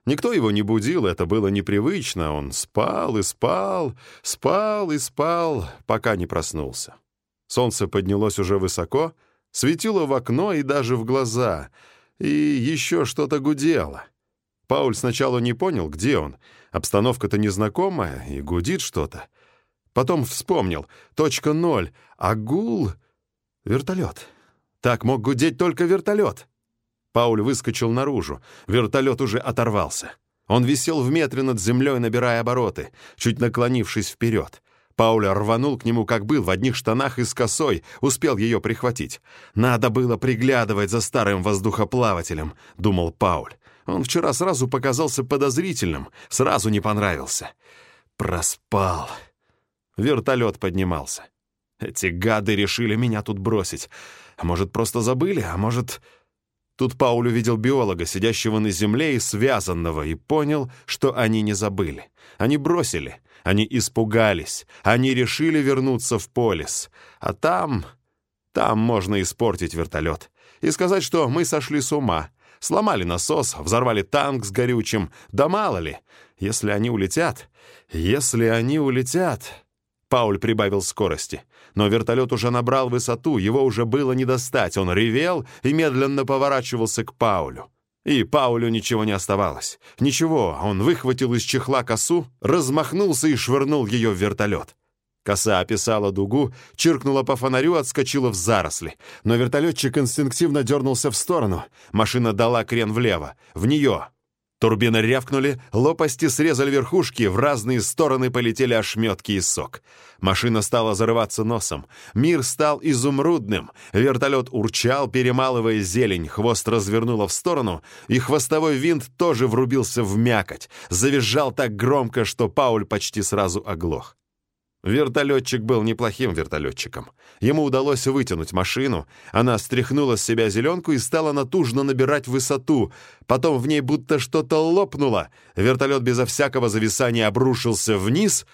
A: Никто его не будил, это было непривычно. Он спал и спал, спал и спал, пока не проснулся. Солнце поднялось уже высоко, светило в окно и даже в глаза, и еще что-то гудело. Пауль сначала не понял, где он. Обстановка-то незнакомая, и гудит что-то. Потом вспомнил. Точка ноль. А гул... Вертолет. Так мог гудеть только вертолет. Пауль выскочил наружу. Вертолет уже оторвался. Он висел в метре над землей, набирая обороты, чуть наклонившись вперед. Пауль рванул к нему, как был, в одних штанах и с косой, успел ее прихватить. «Надо было приглядывать за старым воздухоплавателем», — думал Пауль. Он вчера сразу показался подозрительным, сразу не понравился. Проспал. Вертолет поднимался. Эти гады решили меня тут бросить. А может, просто забыли, а может... Тут Пауль увидел биолога, сидящего на земле и связанного, и понял, что они не забыли. Они бросили, они испугались, они решили вернуться в полис. А там... там можно испортить вертолет. И сказать, что мы сошли с ума. Сломали насос, взорвали танк с горючим. Да мало ли, если они улетят... Если они улетят... Пауль прибавил скорости. Но вертолет уже набрал высоту, его уже было не достать. Он ревел и медленно поворачивался к Паулю. И Паулю ничего не оставалось. Ничего, он выхватил из чехла косу, размахнулся и швырнул ее в вертолет. Коса описала дугу, чиркнула по фонарю, отскочила в заросли. Но вертолетчик инстинктивно дернулся в сторону. Машина дала крен влево, в нее, Турбины рявкнули, лопасти срезали верхушки, в разные стороны полетели ошметки и сок. Машина стала зарываться носом. Мир стал изумрудным. Вертолет урчал, перемалывая зелень, хвост развернуло в сторону, и хвостовой винт тоже врубился в мякоть. Завизжал так громко, что Пауль почти сразу оглох. Вертолетчик был неплохим вертолетчиком. Ему удалось вытянуть машину, она стряхнула с себя зеленку и стала натужно набирать высоту. Потом в ней будто что-то лопнуло. Вертолет безо всякого зависания обрушился вниз,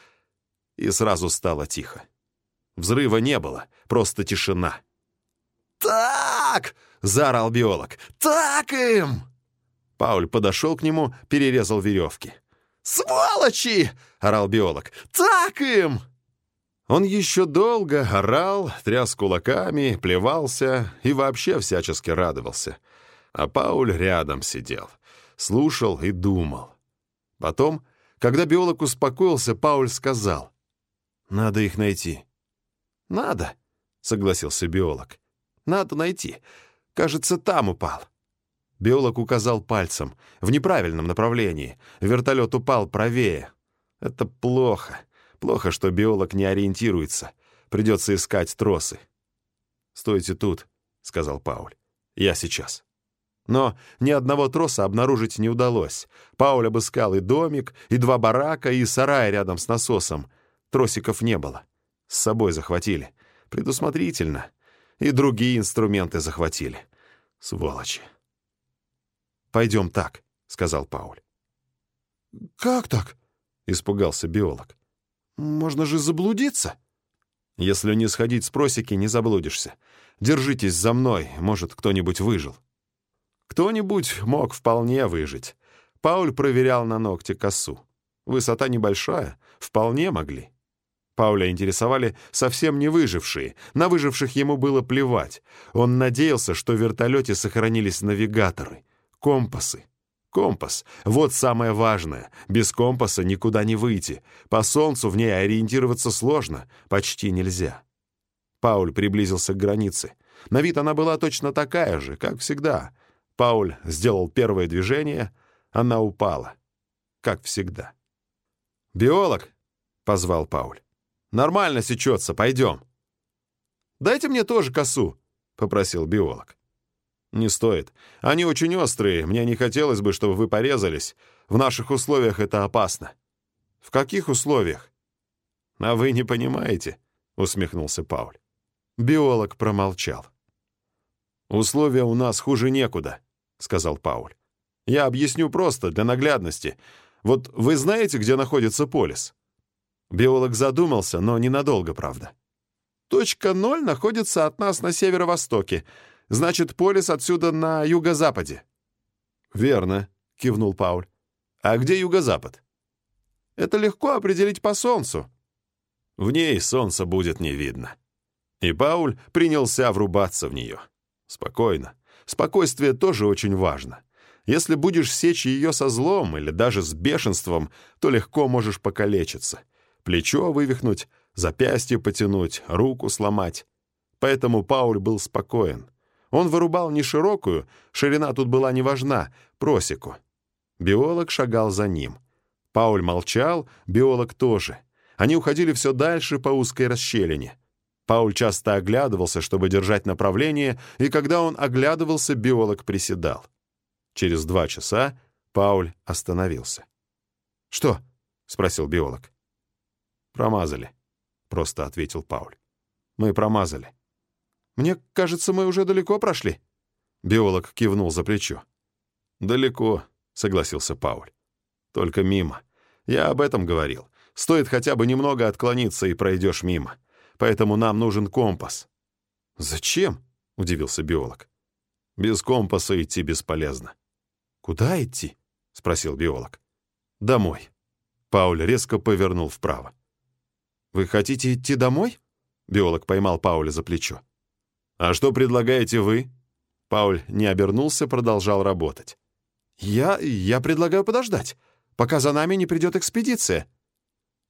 A: и сразу стало тихо. Взрыва не было, просто тишина. «Так!» — заорал биолог. «Так им!» Пауль подошел к нему, перерезал веревки. «Сволочи!» — орал биолог. «Так им!» Он еще долго орал, тряс кулаками, плевался и вообще всячески радовался. А Пауль рядом сидел, слушал и думал. Потом, когда биолог успокоился, Пауль сказал, «Надо их найти». «Надо», — согласился биолог. «Надо найти. Кажется, там упал». Биолог указал пальцем, в неправильном направлении. Вертолет упал правее. «Это плохо». Плохо, что биолог не ориентируется. Придется искать тросы. «Стойте тут», — сказал Пауль. «Я сейчас». Но ни одного троса обнаружить не удалось. Пауль обыскал и домик, и два барака, и сарай рядом с насосом. Тросиков не было. С собой захватили. Предусмотрительно. И другие инструменты захватили. Сволочи.
B: «Пойдем так», — сказал Пауль.
C: «Как так?»
B: — испугался биолог.
C: «Можно же заблудиться».
B: «Если не сходить с просеки, не заблудишься. Держитесь за мной, может, кто-нибудь выжил». Кто-нибудь мог вполне выжить. Пауль проверял на ногте косу. Высота небольшая, вполне могли. Пауля интересовали совсем не выжившие. На выживших ему было плевать. Он надеялся, что в вертолете сохранились навигаторы, компасы. Компас — вот самое важное. Без компаса никуда не выйти. По солнцу в ней ориентироваться сложно, почти нельзя. Пауль приблизился к границе. На вид она была точно такая же, как всегда. Пауль сделал первое движение, она упала. Как всегда. «Биолог!» — позвал Пауль. «Нормально сечется, пойдем». «Дайте мне тоже косу», — попросил биолог. «Не стоит. Они очень острые. Мне не хотелось бы, чтобы вы порезались. В наших условиях это опасно». «В каких условиях?» «А вы не понимаете», — усмехнулся Пауль. Биолог промолчал. «Условия у нас хуже некуда», — сказал Пауль. «Я объясню просто, для наглядности. Вот вы знаете, где находится полис?» Биолог задумался, но ненадолго, правда. «Точка ноль находится от нас на северо-востоке. Значит, полис отсюда на юго-западе». «Верно», — кивнул Пауль. «А где юго-запад?» «Это легко определить по солнцу». В ней солнце будет не видно. И Пауль принялся врубаться в нее. Спокойно. Спокойствие тоже очень важно. Если будешь сечь ее со злом или даже с бешенством, то легко можешь покалечиться. Плечо вывихнуть, запястье потянуть, руку сломать. Поэтому Пауль был спокоен. Он вырубал не широкую, ширина тут была не важна, просеку. Биолог шагал за ним. Пауль молчал, биолог тоже. Они уходили все дальше по узкой расщелине. Пауль часто оглядывался, чтобы держать направление, и когда он оглядывался, биолог приседал. Через два часа Пауль остановился. «Что?» — спросил биолог. «Промазали», — просто ответил Пауль. «Мы промазали». «Мне кажется, мы уже далеко прошли». Биолог кивнул за плечо. «Далеко», — согласился Пауль. «Только мимо. Я об этом говорил. Стоит хотя бы немного отклониться, и пройдешь мимо. Поэтому нам нужен компас». «Зачем?» — удивился биолог. «Без компаса идти бесполезно». «Куда идти?» — спросил биолог. «Домой». Пауль резко повернул вправо. «Вы хотите идти домой?» Биолог поймал Пауля за плечо. «А что предлагаете вы?» Пауль не обернулся, продолжал работать. «Я... я предлагаю подождать, пока за нами не придет экспедиция».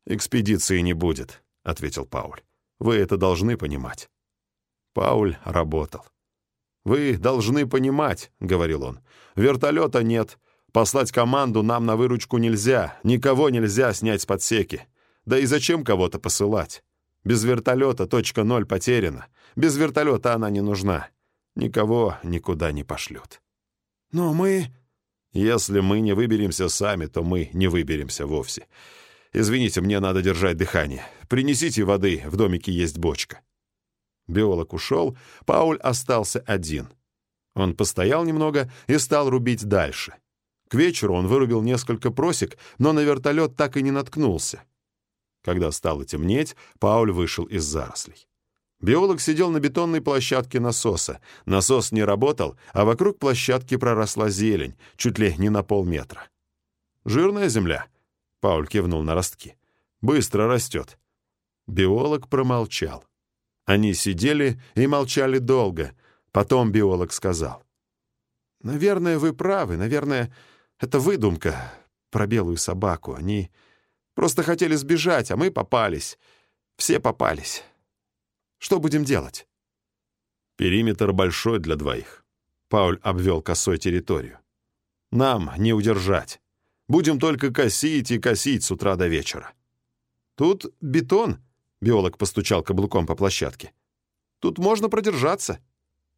B: «Экспедиции не будет», — ответил Пауль. «Вы это должны понимать». Пауль работал. «Вы должны понимать», — говорил он. «Вертолета нет. Послать команду нам на выручку нельзя. Никого нельзя снять с подсеки. Да и зачем кого-то посылать? Без вертолета точка ноль потеряна. Без вертолета она не нужна. Никого никуда не пошлют. Но мы... Если мы не выберемся сами, то мы не выберемся вовсе. Извините, мне надо держать дыхание. Принесите воды, в домике есть бочка. Биолог ушел, Пауль остался один. Он постоял немного и стал рубить дальше. К вечеру он вырубил несколько просек, но на вертолет так и не наткнулся. Когда стало темнеть, Пауль вышел из зарослей. Биолог сидел на бетонной площадке насоса. Насос не работал, а вокруг площадки проросла зелень, чуть ли не на полметра. «Жирная земля», — Пауль кивнул на ростки. «Быстро растет». Биолог промолчал. Они сидели и молчали долго. Потом биолог сказал. «Наверное, вы правы. Наверное, это выдумка про белую собаку. Они Просто хотели сбежать, а мы попались. Все попались. Что будем делать?» «Периметр большой для двоих». Пауль обвел косой территорию. «Нам не удержать. Будем только косить и косить с утра до вечера». «Тут бетон», — биолог постучал каблуком по площадке. «Тут можно продержаться».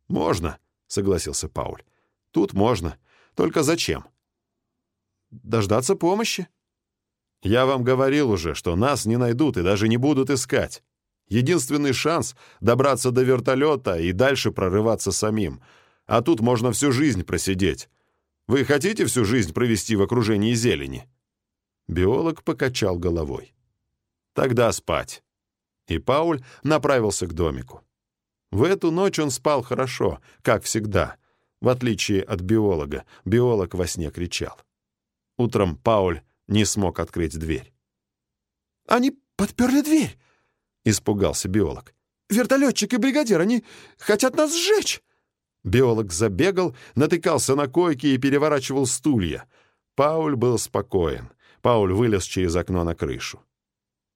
B: «Можно», — согласился Пауль. «Тут можно. Только зачем?» «Дождаться помощи», я вам говорил уже, что нас не найдут и даже не будут искать. Единственный шанс — добраться до вертолета и дальше прорываться самим. А тут можно всю жизнь просидеть.
A: Вы хотите всю жизнь провести в окружении зелени?» Биолог покачал головой. «Тогда спать». И Пауль направился к домику. В эту ночь он спал хорошо, как всегда. В отличие от биолога, биолог во сне кричал. Утром Пауль не смог открыть дверь.
B: «Они подперли дверь!» — испугался биолог. «Вертолетчик и бригадир, они хотят нас сжечь!»
A: Биолог забегал, натыкался на койки и переворачивал стулья. Пауль был спокоен. Пауль вылез через окно на крышу.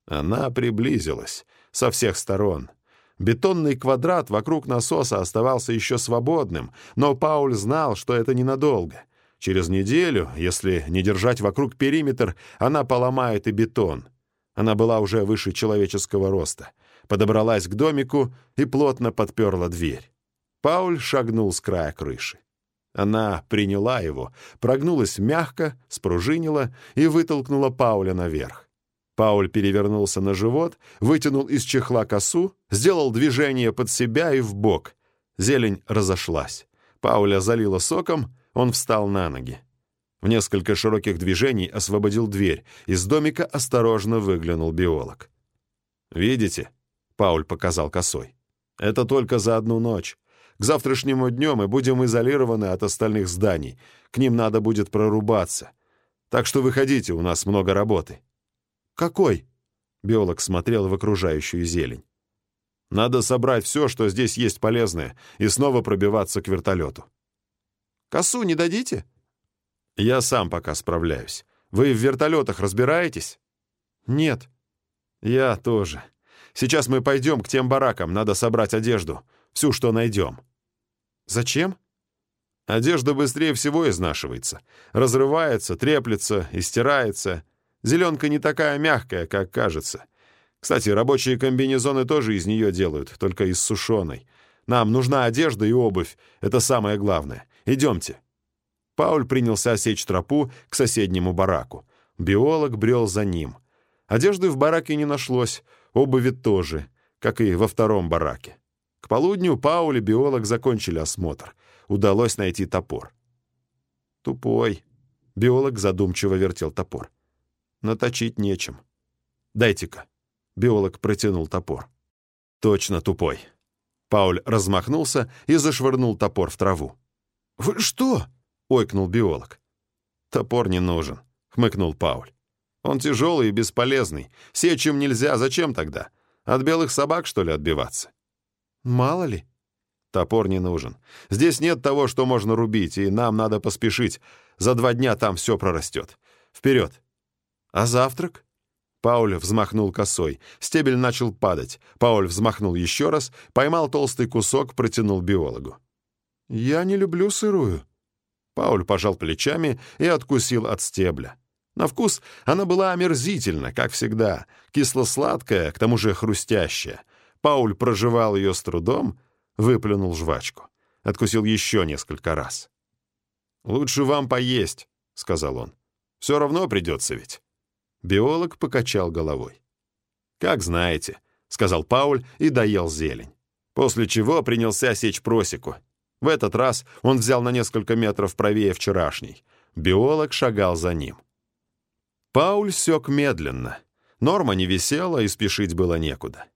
A: Она приблизилась со всех сторон. Бетонный квадрат вокруг насоса оставался еще свободным, но Пауль знал, что это ненадолго. Через неделю, если не держать вокруг периметр, она поломает и бетон. Она была уже выше человеческого роста. Подобралась к домику и плотно подперла дверь. Пауль шагнул с края крыши. Она приняла его, прогнулась мягко, спружинила и вытолкнула Пауля наверх. Пауль перевернулся на живот, вытянул из чехла косу, сделал движение под себя и в бок. Зелень разошлась. Пауля залила соком, он встал на ноги. В несколько широких движений освободил дверь. Из домика осторожно выглянул биолог. «Видите?» — Пауль показал косой. «Это только за одну ночь. К завтрашнему дню мы будем изолированы от остальных зданий. К ним надо будет прорубаться. Так что выходите, у нас много работы».
B: «Какой?»
A: — биолог смотрел в окружающую зелень. «Надо собрать все, что здесь есть полезное, и снова пробиваться к вертолету».
B: «Косу не дадите?»
A: «Я сам пока справляюсь. Вы в вертолетах разбираетесь?»
B: «Нет».
A: «Я тоже. Сейчас мы пойдем к тем баракам, надо собрать одежду. Всю, что найдем».
B: «Зачем?»
A: Одежда быстрее всего изнашивается. Разрывается, треплется и стирается. Зеленка не такая мягкая, как кажется. Кстати, рабочие комбинезоны тоже из нее делают, только из сушеной. Нам нужна одежда и обувь. Это самое главное. Идемте». Пауль принялся сечь тропу к соседнему бараку. Биолог брел за ним. Одежды в бараке не нашлось, обуви тоже, как и во втором бараке. К полудню Пауль и биолог закончили осмотр. Удалось найти топор. Тупой. Биолог задумчиво вертел топор. Наточить нечем. Дайте-ка. Биолог протянул топор. Точно тупой. Пауль размахнулся и зашвырнул топор в траву.
B: «Вы что?» — ойкнул биолог.
A: «Топор не нужен», — хмыкнул Пауль. «Он тяжелый и бесполезный. Сечь им нельзя. Зачем тогда? От белых собак, что ли, отбиваться?»
B: «Мало ли».
A: «Топор не нужен. Здесь нет того, что можно рубить, и нам надо поспешить. За два дня там все прорастет. Вперед!» «А завтрак?» Пауль взмахнул косой. Стебель начал падать. Пауль взмахнул еще раз, поймал толстый кусок, протянул биологу.
B: «Я не люблю сырую».
A: Пауль пожал плечами и откусил от стебля. На вкус она была омерзительна, как всегда, кисло-сладкая, к тому же хрустящая. Пауль прожевал ее с трудом, выплюнул жвачку. Откусил еще несколько раз. «Лучше вам поесть», — сказал он. «Все равно придется ведь». Биолог покачал головой. «Как знаете», — сказал Пауль и доел зелень. После чего принялся сечь просеку. В этот раз он взял на несколько метров правее вчерашний. Биолог шагал за ним. Пауль сёк медленно. Норма не висела, и спешить было некуда.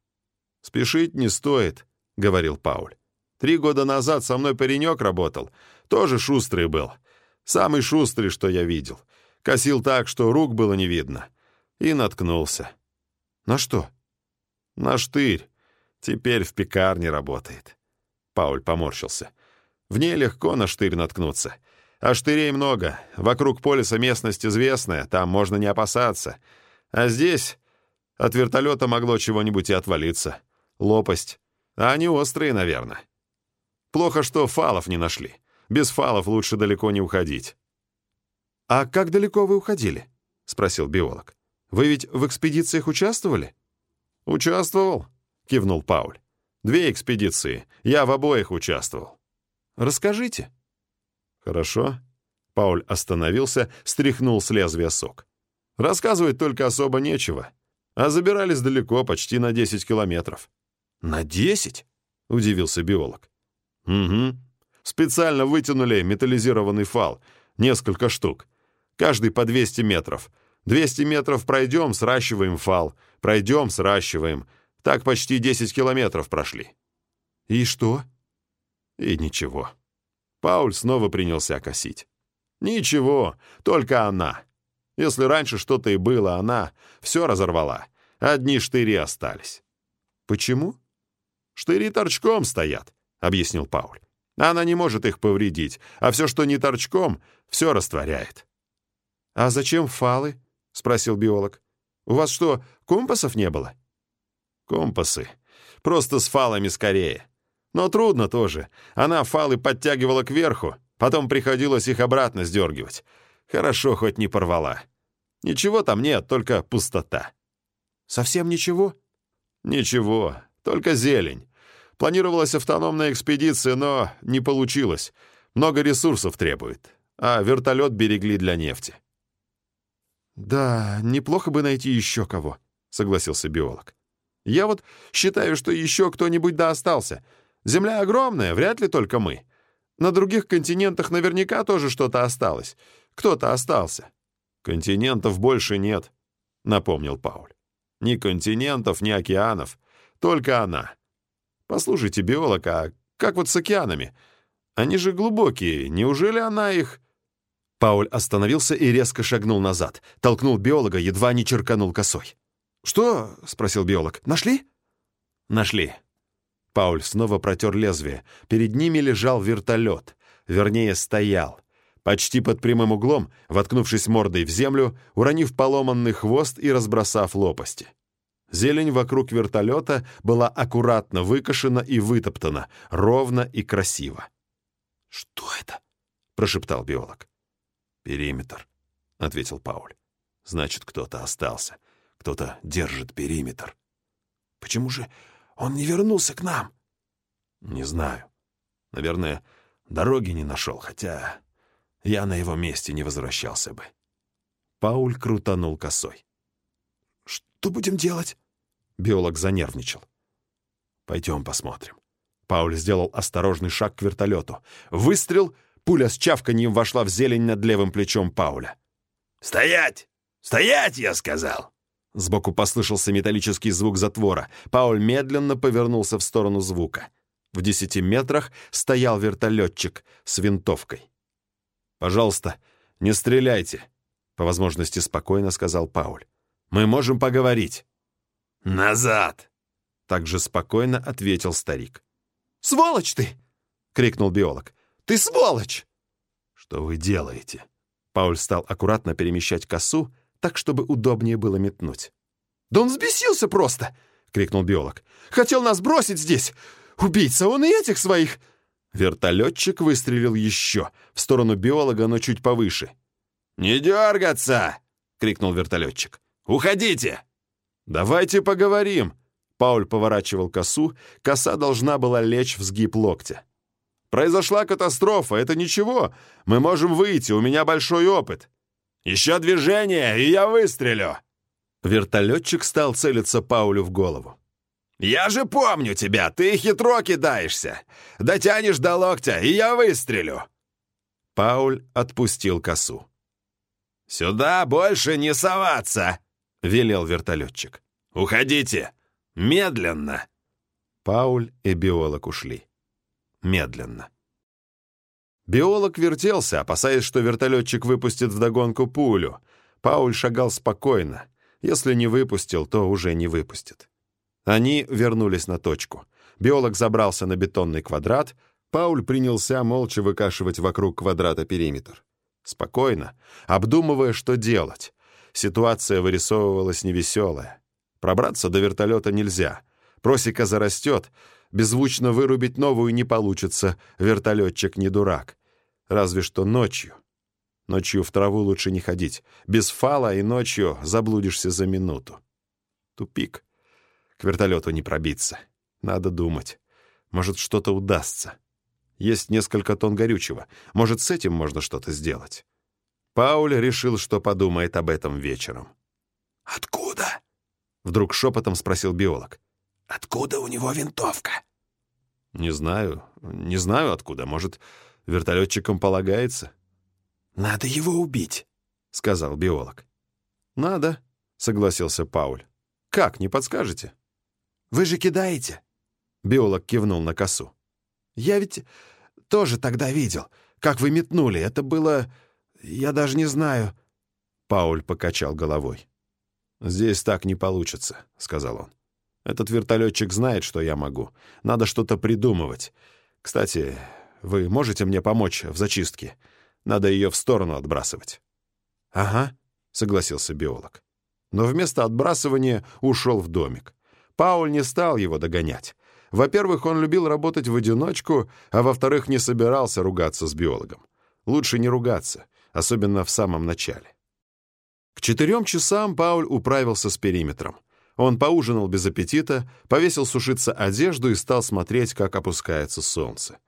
A: «Спешить не стоит», — говорил Пауль. «Три года назад со мной паренек работал. Тоже шустрый был. Самый шустрый, что я видел. Косил так, что рук было не видно и наткнулся.
B: На что?
A: На штырь. Теперь в пекарне работает. Пауль поморщился. В ней легко на штырь наткнуться. А штырей много. Вокруг полиса местность известная, там можно не опасаться. А здесь от вертолета могло чего-нибудь и отвалиться. Лопасть. А они острые, наверное. Плохо, что фалов не нашли. Без фалов лучше далеко не уходить.
B: «А как далеко вы уходили?» — спросил биолог. Вы ведь в экспедициях участвовали?»
A: «Участвовал», — кивнул Пауль. «Две экспедиции. Я в обоих участвовал».
B: «Расскажите».
A: «Хорошо». Пауль остановился, стряхнул с лезвия сок. «Рассказывать только особо нечего. А забирались далеко, почти на 10 километров».
B: «На 10?»
A: — удивился биолог. «Угу. Специально вытянули металлизированный фал. Несколько штук. Каждый по 200 метров. 200 метров пройдем, сращиваем фал. Пройдем, сращиваем. Так почти 10 километров прошли.
B: И что?
A: И ничего. Пауль снова принялся косить. Ничего, только она. Если раньше что-то и было, она все разорвала. Одни штыри остались.
B: Почему?
A: Штыри торчком стоят, объяснил Пауль. Она не может их повредить, а все, что не торчком, все растворяет.
B: «А зачем фалы?» — спросил биолог. «У вас что, компасов не было?»
A: «Компасы. Просто с фалами скорее. Но трудно тоже. Она фалы подтягивала кверху, потом приходилось их обратно сдергивать. Хорошо, хоть не порвала. Ничего там нет, только пустота».
B: «Совсем ничего?»
A: «Ничего, только зелень. Планировалась автономная экспедиция, но не получилось. Много ресурсов требует. А вертолет берегли для нефти».
B: «Да, неплохо бы найти еще кого», — согласился биолог.
A: «Я вот считаю, что еще кто-нибудь да остался. Земля огромная, вряд ли только мы. На других континентах наверняка тоже что-то осталось. Кто-то остался». «Континентов больше нет», — напомнил Пауль. «Ни континентов, ни океанов. Только она. Послушайте, биолог, а как вот с океанами? Они же глубокие. Неужели она их...»
B: Пауль остановился и резко шагнул назад. Толкнул биолога, едва не черканул косой.
A: «Что?» — спросил биолог. «Нашли?»
B: «Нашли».
A: Пауль снова протер лезвие. Перед ними лежал вертолет. Вернее, стоял. Почти под прямым углом, воткнувшись мордой в землю, уронив поломанный хвост и разбросав лопасти. Зелень вокруг вертолета была аккуратно выкошена и вытоптана, ровно и красиво.
B: «Что это?»
A: — прошептал биолог. «Периметр», — ответил Пауль. «Значит, кто-то остался. Кто-то держит периметр».
B: «Почему же он не вернулся к нам?»
A: «Не знаю. Наверное, дороги не нашел, хотя я на его месте не возвращался бы». Пауль крутанул косой.
B: «Что будем делать?»
A: Биолог занервничал. «Пойдем посмотрим». Пауль сделал осторожный шаг к вертолету. Выстрел, пуля с чавканьем вошла в зелень над левым плечом Пауля.
C: «Стоять! Стоять, я сказал!»
A: Сбоку послышался металлический звук затвора. Пауль медленно повернулся в сторону звука. В десяти метрах стоял вертолетчик с винтовкой. «Пожалуйста, не стреляйте», — по возможности спокойно сказал Пауль. «Мы можем поговорить».
C: «Назад!»
A: — также спокойно ответил старик.
B: «Сволочь ты!» — крикнул биолог. «Ты сволочь!»
A: «Что вы делаете?» Пауль стал аккуратно перемещать косу, так, чтобы удобнее было метнуть.
B: «Да он взбесился просто!» — крикнул биолог. «Хотел нас бросить здесь! Убийца, он и этих своих!»
A: Вертолетчик выстрелил еще, в сторону биолога, но чуть повыше.
C: «Не дергаться!» — крикнул вертолетчик. «Уходите!»
A: «Давайте поговорим!» Пауль поворачивал косу, коса должна была лечь в сгиб локтя. «Произошла катастрофа, это ничего. Мы можем выйти, у меня большой опыт».
C: «Еще движение, и я выстрелю!»
A: Вертолетчик стал целиться Паулю в голову.
C: «Я же помню тебя, ты хитро кидаешься. Дотянешь до локтя, и я выстрелю!»
A: Пауль отпустил косу.
C: «Сюда больше не соваться!»
A: — велел вертолетчик.
C: «Уходите! Медленно!»
A: Пауль и биолог ушли. Медленно. Биолог вертелся, опасаясь, что вертолетчик выпустит вдогонку пулю. Пауль шагал спокойно. Если не выпустил, то уже не выпустит. Они вернулись на точку. Биолог забрался на бетонный квадрат. Пауль принялся молча выкашивать вокруг квадрата периметр. Спокойно, обдумывая, что делать. Ситуация вырисовывалась невеселая. Пробраться до вертолета нельзя. Просека зарастет. Беззвучно вырубить новую не получится. Вертолетчик не дурак. Разве что ночью. Ночью в траву лучше не ходить. Без фала и ночью заблудишься за минуту. Тупик. К вертолету не пробиться. Надо думать. Может, что-то удастся. Есть несколько тонн горючего. Может, с этим можно что-то сделать. Пауль решил, что подумает об этом вечером.
C: «Откуда?»
A: — вдруг шепотом спросил биолог.
C: «Откуда у него винтовка?»
A: «Не знаю. Не знаю, откуда. Может, вертолетчикам полагается?»
C: «Надо его убить», — сказал биолог.
B: «Надо», — согласился Пауль. «Как, не подскажете?»
C: «Вы же кидаете?»
B: Биолог кивнул на косу.
C: «Я ведь тоже тогда видел, как вы метнули. Это было... Я даже не знаю...»
B: Пауль покачал головой. «Здесь так не получится», — сказал он. «Этот вертолетчик знает, что я могу. Надо что-то придумывать. Кстати, вы можете мне помочь в зачистке? Надо ее в сторону отбрасывать».
C: «Ага», —
B: согласился биолог. Но вместо отбрасывания ушел в домик. Пауль не стал его догонять. Во-первых, он любил работать в одиночку, а во-вторых, не собирался ругаться с биологом. Лучше не ругаться, особенно в самом начале. К четырем часам Пауль управился с периметром. Он поужинал без аппетита, повесил сушиться одежду и стал смотреть, как опускается солнце.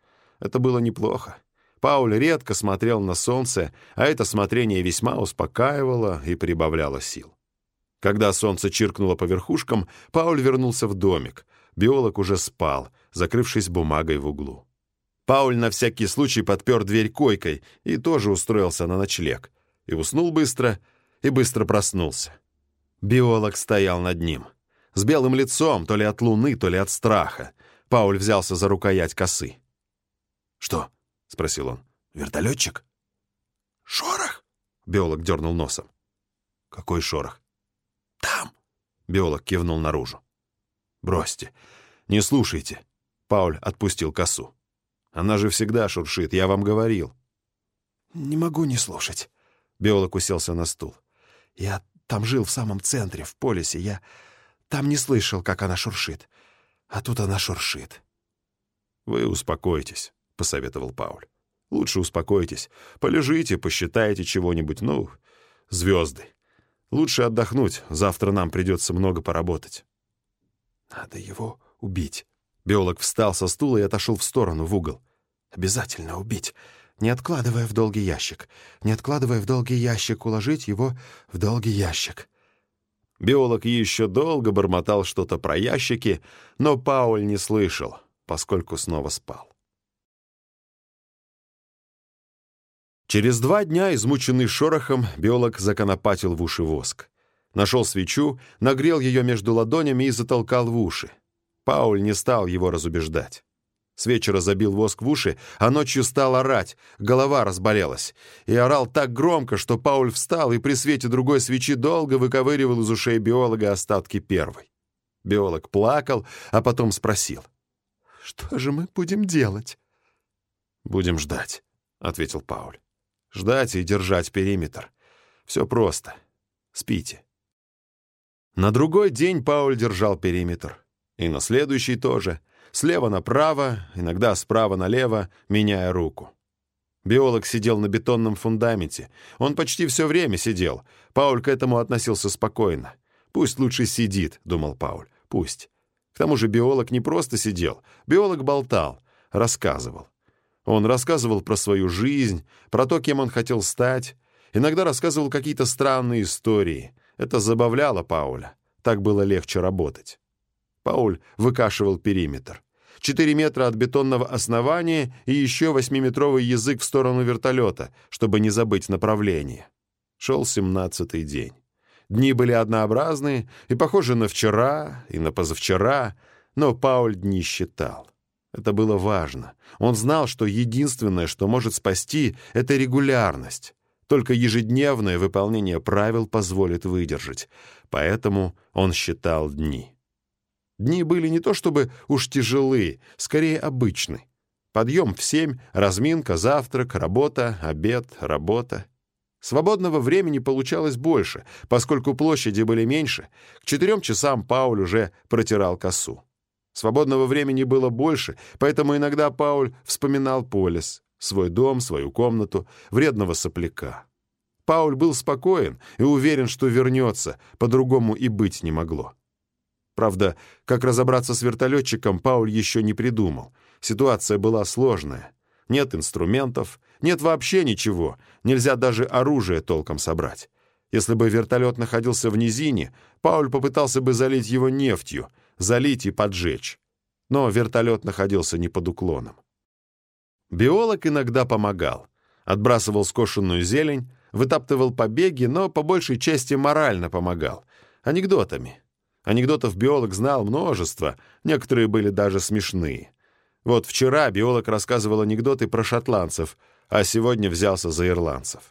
B: Это было неплохо. Пауль редко смотрел на солнце, а это смотрение весьма успокаивало и прибавляло сил. Когда солнце чиркнуло по верхушкам, Пауль вернулся в домик. Биолог уже спал, закрывшись бумагой в углу. Пауль на всякий случай подпер дверь койкой и тоже устроился на ночлег. И уснул быстро, и быстро проснулся. Биолог стоял над ним. С белым лицом, то ли от луны, то ли от страха. Пауль взялся за рукоять косы.
C: «Что?» — спросил он. «Вертолетчик?»
B: «Шорох?» — биолог дернул носом.
C: «Какой шорох?»
B: «Там!» — биолог кивнул наружу. «Бросьте, не слушайте!» Пауль отпустил косу. «Она же всегда шуршит, я вам говорил».
C: «Не могу не слушать».
B: Биолог уселся на стул.
C: «Я там жил в самом центре, в полисе. Я там не слышал, как она шуршит. А тут она шуршит».
B: «Вы успокойтесь», — посоветовал Пауль. «Лучше успокойтесь. Полежите, посчитайте чего-нибудь. Ну, звезды. Лучше отдохнуть. Завтра нам придется много поработать».
C: «Надо его убить».
B: Биолог встал со стула и отошел в сторону, в угол.
C: «Обязательно убить не откладывая в долгий ящик, не откладывая в долгий ящик, уложить его в долгий ящик».
B: Биолог еще долго бормотал что-то про ящики, но Пауль не слышал, поскольку снова спал. Через два дня, измученный шорохом, биолог законопатил в уши воск. Нашел свечу, нагрел ее между ладонями и затолкал в уши. Пауль не стал его разубеждать. С вечера забил воск в уши, а ночью стал орать, голова разболелась. И орал так громко, что Пауль встал и при свете другой свечи долго выковыривал из ушей биолога остатки первой. Биолог плакал, а потом спросил.
C: «Что же мы будем делать?»
B: «Будем ждать», — ответил Пауль. «Ждать и держать периметр. Все просто. Спите». На другой день Пауль держал периметр. И на следующий тоже — Слева направо, иногда справа налево, меняя руку. Биолог сидел на бетонном фундаменте. Он почти все время сидел. Пауль к этому относился спокойно. «Пусть лучше сидит», — думал Пауль. «Пусть». К тому же биолог не просто сидел. Биолог болтал, рассказывал. Он рассказывал про свою жизнь, про то, кем он хотел стать. Иногда рассказывал какие-то странные истории. Это забавляло Пауля. Так было легче работать. Пауль выкашивал периметр. Четыре метра от бетонного основания и еще восьмиметровый язык в сторону вертолета, чтобы не забыть направление. Шел семнадцатый день. Дни были однообразные и похожи на вчера и на позавчера, но Пауль дни считал. Это было важно. Он знал, что единственное, что может спасти, — это регулярность. Только ежедневное выполнение правил позволит выдержать. Поэтому он считал дни. Дни были не то чтобы уж тяжелые, скорее обычны. Подъем в семь, разминка, завтрак, работа, обед, работа. Свободного времени получалось больше, поскольку площади были меньше. К четырем часам Пауль уже протирал косу. Свободного времени было больше, поэтому иногда Пауль вспоминал полис, свой дом, свою комнату, вредного сопляка. Пауль был спокоен и уверен, что вернется, по-другому и быть не могло. Правда, как разобраться с вертолетчиком, Пауль еще не придумал. Ситуация была сложная. Нет инструментов, нет вообще ничего, нельзя даже оружие толком собрать. Если бы вертолет находился в низине, Пауль попытался бы залить его нефтью, залить и поджечь. Но вертолет находился не под уклоном. Биолог иногда помогал. Отбрасывал скошенную зелень, вытаптывал побеги, но по большей части морально помогал. Анекдотами. Анекдотов биолог знал множество, некоторые были даже смешные. Вот вчера биолог рассказывал анекдоты про шотландцев, а сегодня взялся за ирландцев.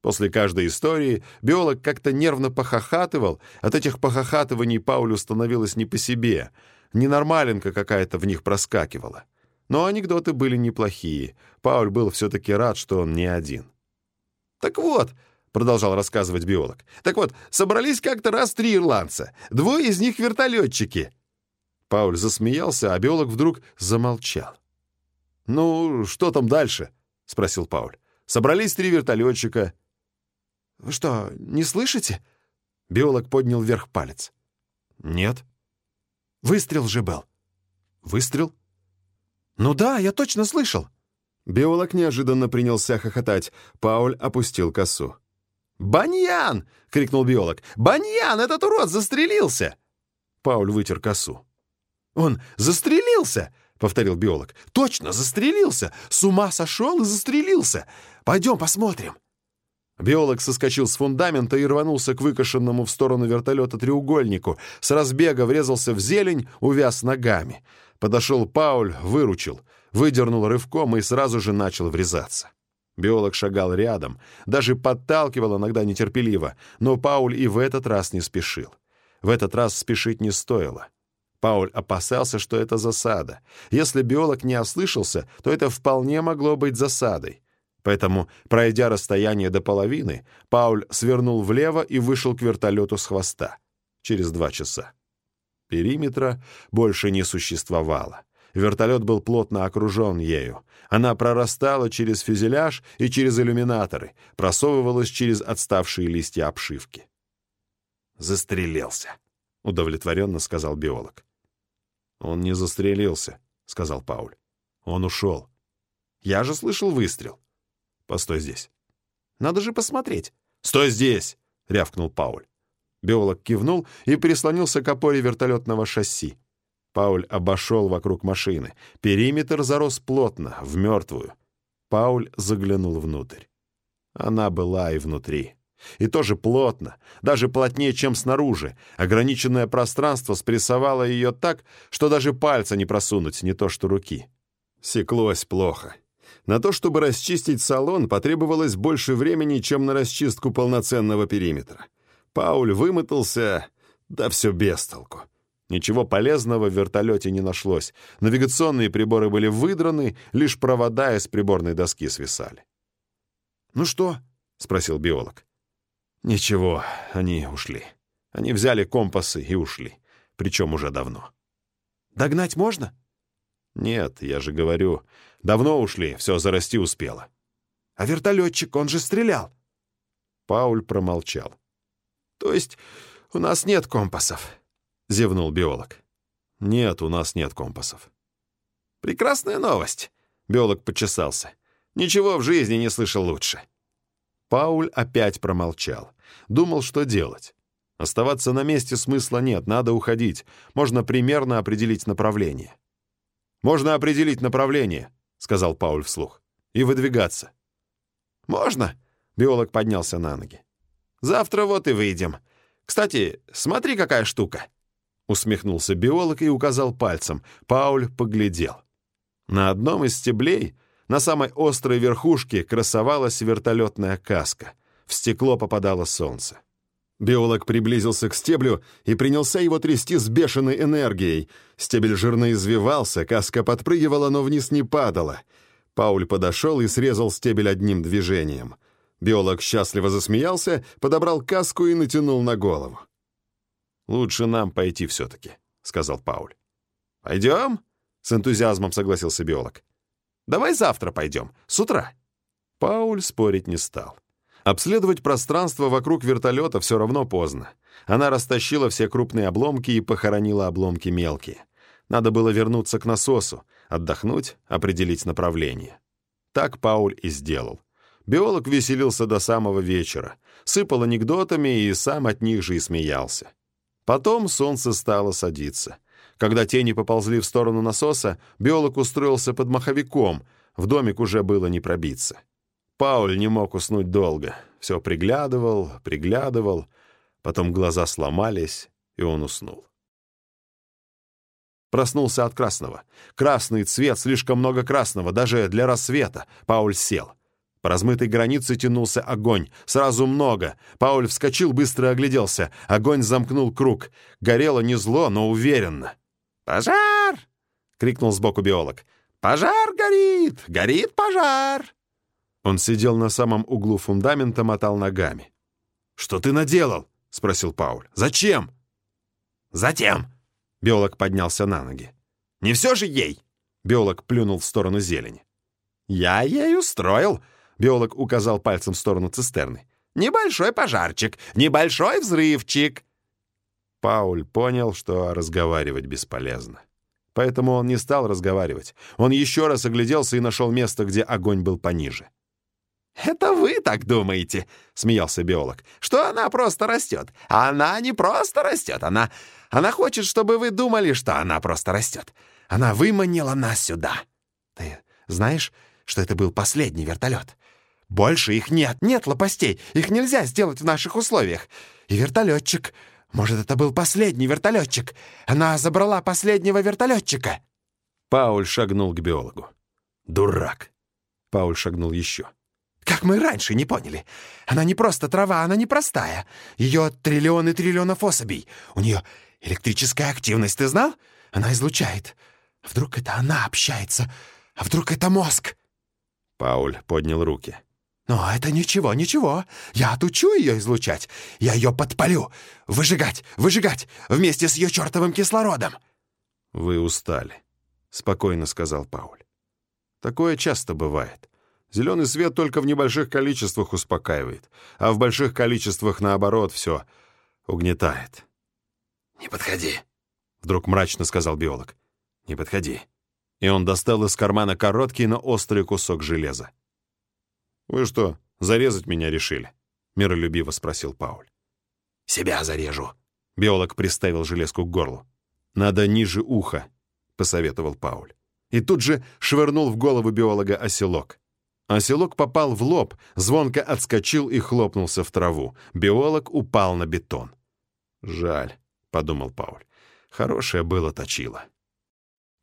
B: После каждой истории биолог как-то нервно похохатывал, от этих похохатываний Паулю становилось не по себе, ненормаленка какая-то в них проскакивала. Но анекдоты были неплохие, Пауль был все-таки рад, что он не один. «Так вот», — продолжал рассказывать биолог, «так вот, собрались как-то раз три ирландца, двое из них вертолетчики». Пауль засмеялся, а биолог вдруг замолчал. «Ну, что там дальше?» — спросил Пауль. «Собрались три вертолетчика». «Вы что, не слышите?» Биолог поднял вверх палец. «Нет». «Выстрел же был». «Выстрел?» «Ну да, я точно слышал».
A: Биолог неожиданно принялся хохотать. Пауль опустил косу.
B: «Баньян!» — крикнул биолог. «Баньян! Этот урод застрелился!»
A: Пауль вытер косу.
B: «Он застрелился!» — повторил биолог. «Точно, застрелился! С ума сошел и застрелился! Пойдем посмотрим!» Биолог соскочил с фундамента и рванулся к выкошенному в сторону вертолета треугольнику. С разбега врезался в зелень, увяз ногами. Подошел Пауль, выручил — выдернул рывком и сразу же начал врезаться. Биолог шагал рядом, даже подталкивал иногда нетерпеливо, но Пауль и в этот раз не спешил. В этот раз спешить не стоило. Пауль опасался, что это засада. Если биолог не ослышался, то это вполне могло быть засадой. Поэтому, пройдя расстояние до половины, Пауль свернул влево и вышел к вертолету с хвоста. Через два часа. Периметра больше не существовало. Вертолет был плотно окружен ею. Она прорастала через фюзеляж и через иллюминаторы, просовывалась через отставшие листья обшивки.
A: «Застрелился», — удовлетворенно сказал биолог.
B: «Он не застрелился», — сказал Пауль. «Он ушел. Я же слышал выстрел. Постой здесь. Надо же посмотреть. Стой здесь!» — рявкнул Пауль. Биолог кивнул и прислонился к опоре вертолетного шасси. Пауль обошел вокруг машины. Периметр зарос плотно, в мертвую. Пауль заглянул внутрь. Она была и внутри. И тоже плотно, даже плотнее, чем снаружи. Ограниченное пространство спрессовало ее так, что даже пальца не просунуть, не то что руки. Секлось плохо. На то, чтобы расчистить салон, потребовалось больше времени, чем на расчистку полноценного периметра. Пауль вымотался, да все без толку. Ничего полезного в вертолете не нашлось. Навигационные приборы были выдраны, лишь провода из приборной доски свисали. «Ну что?» — спросил биолог. «Ничего, они ушли. Они взяли компасы и ушли. Причем уже давно». «Догнать можно?» «Нет, я же говорю, давно ушли, все зарасти успело». «А вертолетчик, он же стрелял». Пауль промолчал. «То есть у нас нет компасов?» — зевнул биолог. «Нет, у нас нет компасов». «Прекрасная новость», — биолог почесался. «Ничего в жизни не слышал лучше». Пауль опять промолчал. Думал, что делать. Оставаться на месте смысла нет, надо уходить. Можно примерно определить направление. «Можно определить направление», — сказал Пауль вслух, — «и выдвигаться». «Можно?» — биолог поднялся на ноги. «Завтра вот и выйдем. Кстати, смотри, какая штука». Усмехнулся биолог и указал пальцем. Пауль поглядел. На одном из стеблей, на самой острой верхушке, красовалась вертолетная каска. В стекло попадало солнце. Биолог приблизился к стеблю и принялся его трясти с бешеной энергией. Стебель жирно извивался, каска подпрыгивала, но вниз не падала. Пауль подошел и срезал стебель одним движением. Биолог счастливо засмеялся, подобрал каску и натянул на голову. «Лучше нам пойти все-таки», — сказал Пауль. «Пойдем?» — с энтузиазмом согласился биолог. «Давай завтра пойдем, с утра». Пауль спорить не стал. Обследовать пространство вокруг вертолета все равно поздно. Она растащила все крупные обломки и похоронила обломки мелкие. Надо было вернуться к насосу, отдохнуть, определить направление. Так Пауль и сделал. Биолог веселился до самого вечера, сыпал анекдотами и сам от них же и смеялся. Потом солнце стало садиться. Когда тени поползли в сторону насоса, биолог устроился под маховиком, в домик уже было не пробиться.
A: Пауль не мог уснуть долго. Все приглядывал, приглядывал, потом глаза сломались, и он уснул. Проснулся от красного. Красный цвет, слишком много красного, даже для рассвета. Пауль сел. По размытой границе тянулся огонь. Сразу много. Пауль вскочил, быстро огляделся. Огонь замкнул круг. Горело не зло, но уверенно.
C: «Пожар!» — крикнул сбоку биолог. «Пожар горит! Горит пожар!»
A: Он сидел на самом углу фундамента, мотал ногами.
B: «Что ты наделал?» — спросил Пауль. «Зачем?»
C: «Затем!» — биолог поднялся на ноги. «Не все же ей!» — биолог плюнул в сторону зелени. «Я ей устроил!» — биолог указал пальцем в сторону цистерны. «Небольшой пожарчик, небольшой взрывчик!»
A: Пауль понял, что разговаривать бесполезно. Поэтому он не стал разговаривать. Он еще раз огляделся и нашел место, где огонь был пониже.
C: «Это вы так думаете?» — смеялся биолог. «Что она просто растет? Она не просто растет. Она, она хочет, чтобы вы думали, что она просто растет. Она выманила нас сюда. Ты знаешь, что это был последний вертолет? Больше их нет, нет лопастей. Их нельзя сделать в наших условиях. И вертолетчик... Может, это был последний вертолетчик? Она забрала последнего вертолетчика!»
A: Пауль шагнул к биологу.
B: «Дурак!»
A: Пауль шагнул еще.
C: Как мы раньше не поняли. Она не просто трава, она не простая. Ее триллионы триллионов особей. У нее электрическая активность, ты знал? Она излучает. А вдруг это она общается? А вдруг это мозг?»
A: Пауль поднял руки.
C: «Но это ничего, ничего. Я отучу ее излучать. Я ее подпалю. Выжигать, выжигать вместе с ее чертовым кислородом».
A: «Вы устали», — спокойно сказал Пауль. «Такое часто бывает. Зеленый свет только в небольших количествах успокаивает, а в больших количествах, наоборот, все угнетает.
B: «Не подходи», —
A: вдруг мрачно сказал биолог.
B: «Не подходи».
A: И он достал из кармана короткий, но острый кусок железа. «Вы что, зарезать меня решили?» — миролюбиво спросил Пауль.
B: «Себя зарежу», —
A: биолог приставил железку к горлу. «Надо ниже уха», — посоветовал Пауль. И тут же швырнул в голову биолога оселок. Оселок попал в лоб, звонко отскочил и хлопнулся в траву. Биолог упал на бетон. «Жаль», — подумал Пауль. «Хорошее было точило».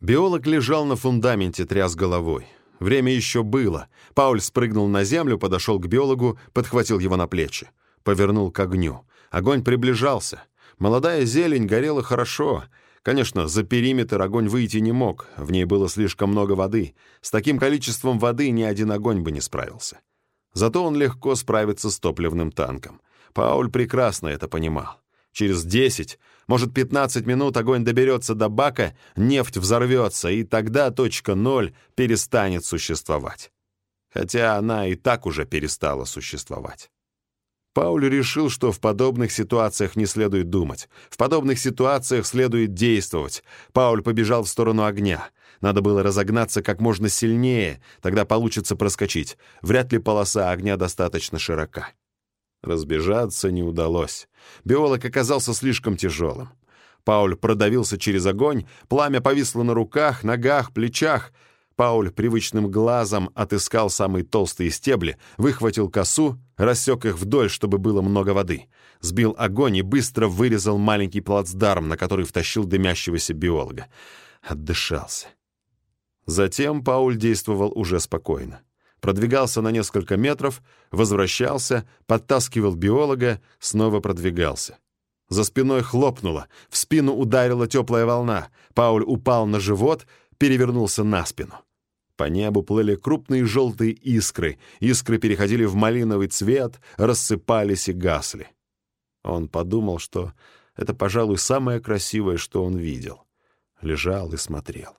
A: Биолог лежал на фундаменте, тряс головой. Время еще было. Пауль спрыгнул на землю, подошел к биологу, подхватил его на плечи. Повернул к огню. Огонь приближался. Молодая зелень горела хорошо — Конечно, за периметр огонь выйти не мог, в ней было слишком много воды. С таким количеством воды ни один огонь бы не справился. Зато он легко справится с топливным танком. Пауль прекрасно это понимал. Через 10, может 15 минут огонь доберется до бака, нефть взорвется, и тогда точка ноль перестанет существовать. Хотя она и так уже перестала существовать. Пауль решил, что в подобных ситуациях не следует думать. В подобных ситуациях следует действовать. Пауль побежал в сторону огня. Надо было разогнаться как можно сильнее, тогда получится проскочить. Вряд ли полоса огня достаточно широка. Разбежаться не удалось. Биолог оказался слишком тяжелым. Пауль продавился через огонь, пламя повисло на руках, ногах, плечах — Пауль привычным глазом отыскал самые толстые стебли, выхватил косу, рассек их вдоль, чтобы было много воды, сбил огонь и быстро вырезал маленький плацдарм, на который втащил дымящегося биолога. Отдышался. Затем Пауль действовал уже спокойно. Продвигался на несколько метров, возвращался, подтаскивал биолога, снова продвигался. За спиной хлопнуло, в спину ударила теплая волна. Пауль упал на живот — перевернулся на спину. По небу плыли крупные желтые искры, искры переходили в малиновый цвет, рассыпались и гасли. Он подумал, что это, пожалуй, самое красивое, что он видел. Лежал и смотрел.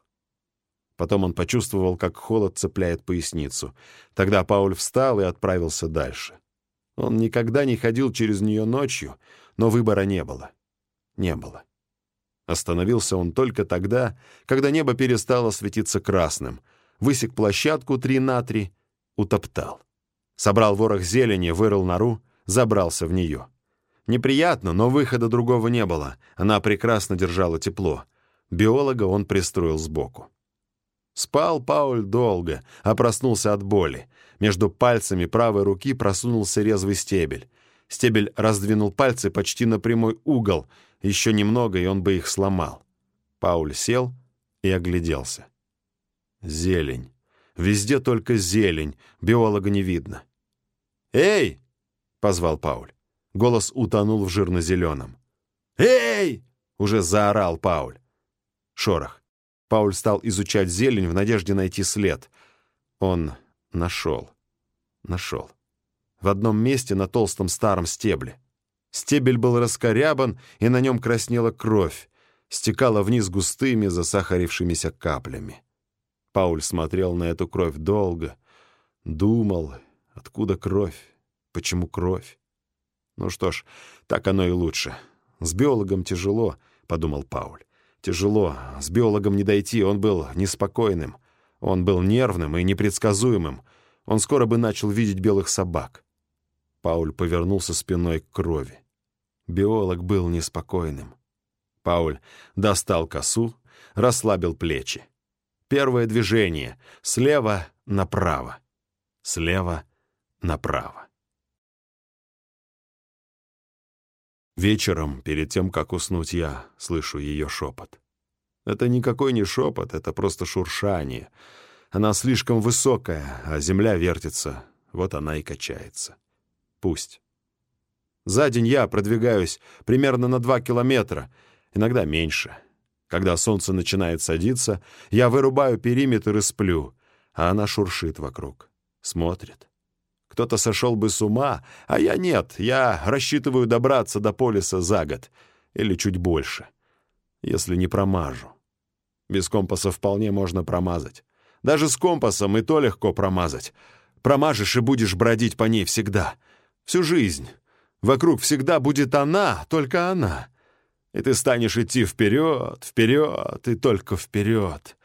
A: Потом он почувствовал, как холод цепляет поясницу. Тогда Пауль встал и отправился дальше. Он никогда не ходил через нее ночью, но выбора не было. Не было. Остановился он только тогда, когда небо перестало светиться красным, высек площадку три на три, утоптал. Собрал ворох зелени, вырыл нору, забрался в нее. Неприятно, но выхода другого не было. Она прекрасно держала тепло. Биолога он пристроил сбоку.
B: Спал Пауль долго, а проснулся от боли. Между пальцами правой руки просунулся резвый стебель. Стебель раздвинул пальцы почти на прямой угол. Еще немного, и он бы их сломал. Пауль сел и огляделся. Зелень. Везде только зелень, биолога не видно. «Эй!» — позвал Пауль. Голос утонул в жирно-зеленом. «Эй!» — уже заорал Пауль. Шорох. Пауль стал изучать зелень в надежде найти след. Он нашел. Нашел. В одном месте на толстом старом стебле. Стебель был раскорябан, и на нем краснела кровь, стекала вниз густыми, засахарившимися каплями. Пауль смотрел на эту кровь долго, думал, откуда кровь, почему кровь. Ну что ж, так оно и лучше. С биологом тяжело, подумал Пауль. Тяжело. С биологом не дойти, он был неспокойным. Он был нервным и непредсказуемым. Он скоро бы начал видеть белых собак. Пауль повернулся спиной к крови. Биолог был неспокойным. Пауль достал косу, расслабил плечи. Первое движение — слева направо, слева направо. Вечером, перед тем, как уснуть, я слышу ее шепот. Это никакой не шепот, это просто шуршание. Она слишком высокая, а земля вертится, вот она и качается. Пусть. За день я продвигаюсь примерно на два километра, иногда меньше. Когда солнце начинает садиться, я вырубаю периметр и сплю, а она шуршит вокруг, смотрит. Кто-то сошел бы с ума, а я нет. Я рассчитываю добраться до полиса за год. Или чуть больше. Если не промажу. Без компаса вполне можно промазать. Даже с компасом и то легко промазать. Промажешь и будешь бродить по ней всегда. Всю жизнь. Вокруг всегда будет она, только она. И ты станешь идти вперед, вперед и только вперед.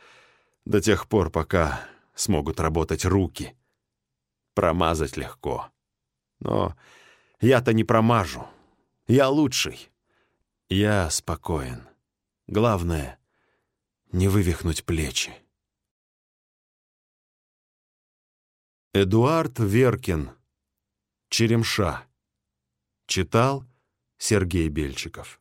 B: До тех пор, пока смогут работать руки. Промазать легко. Но я-то не промажу. Я лучший. Я спокоен. Главное — не вывихнуть плечи. Эдуард Веркин. Черемша. Читал Сергей Бельчиков.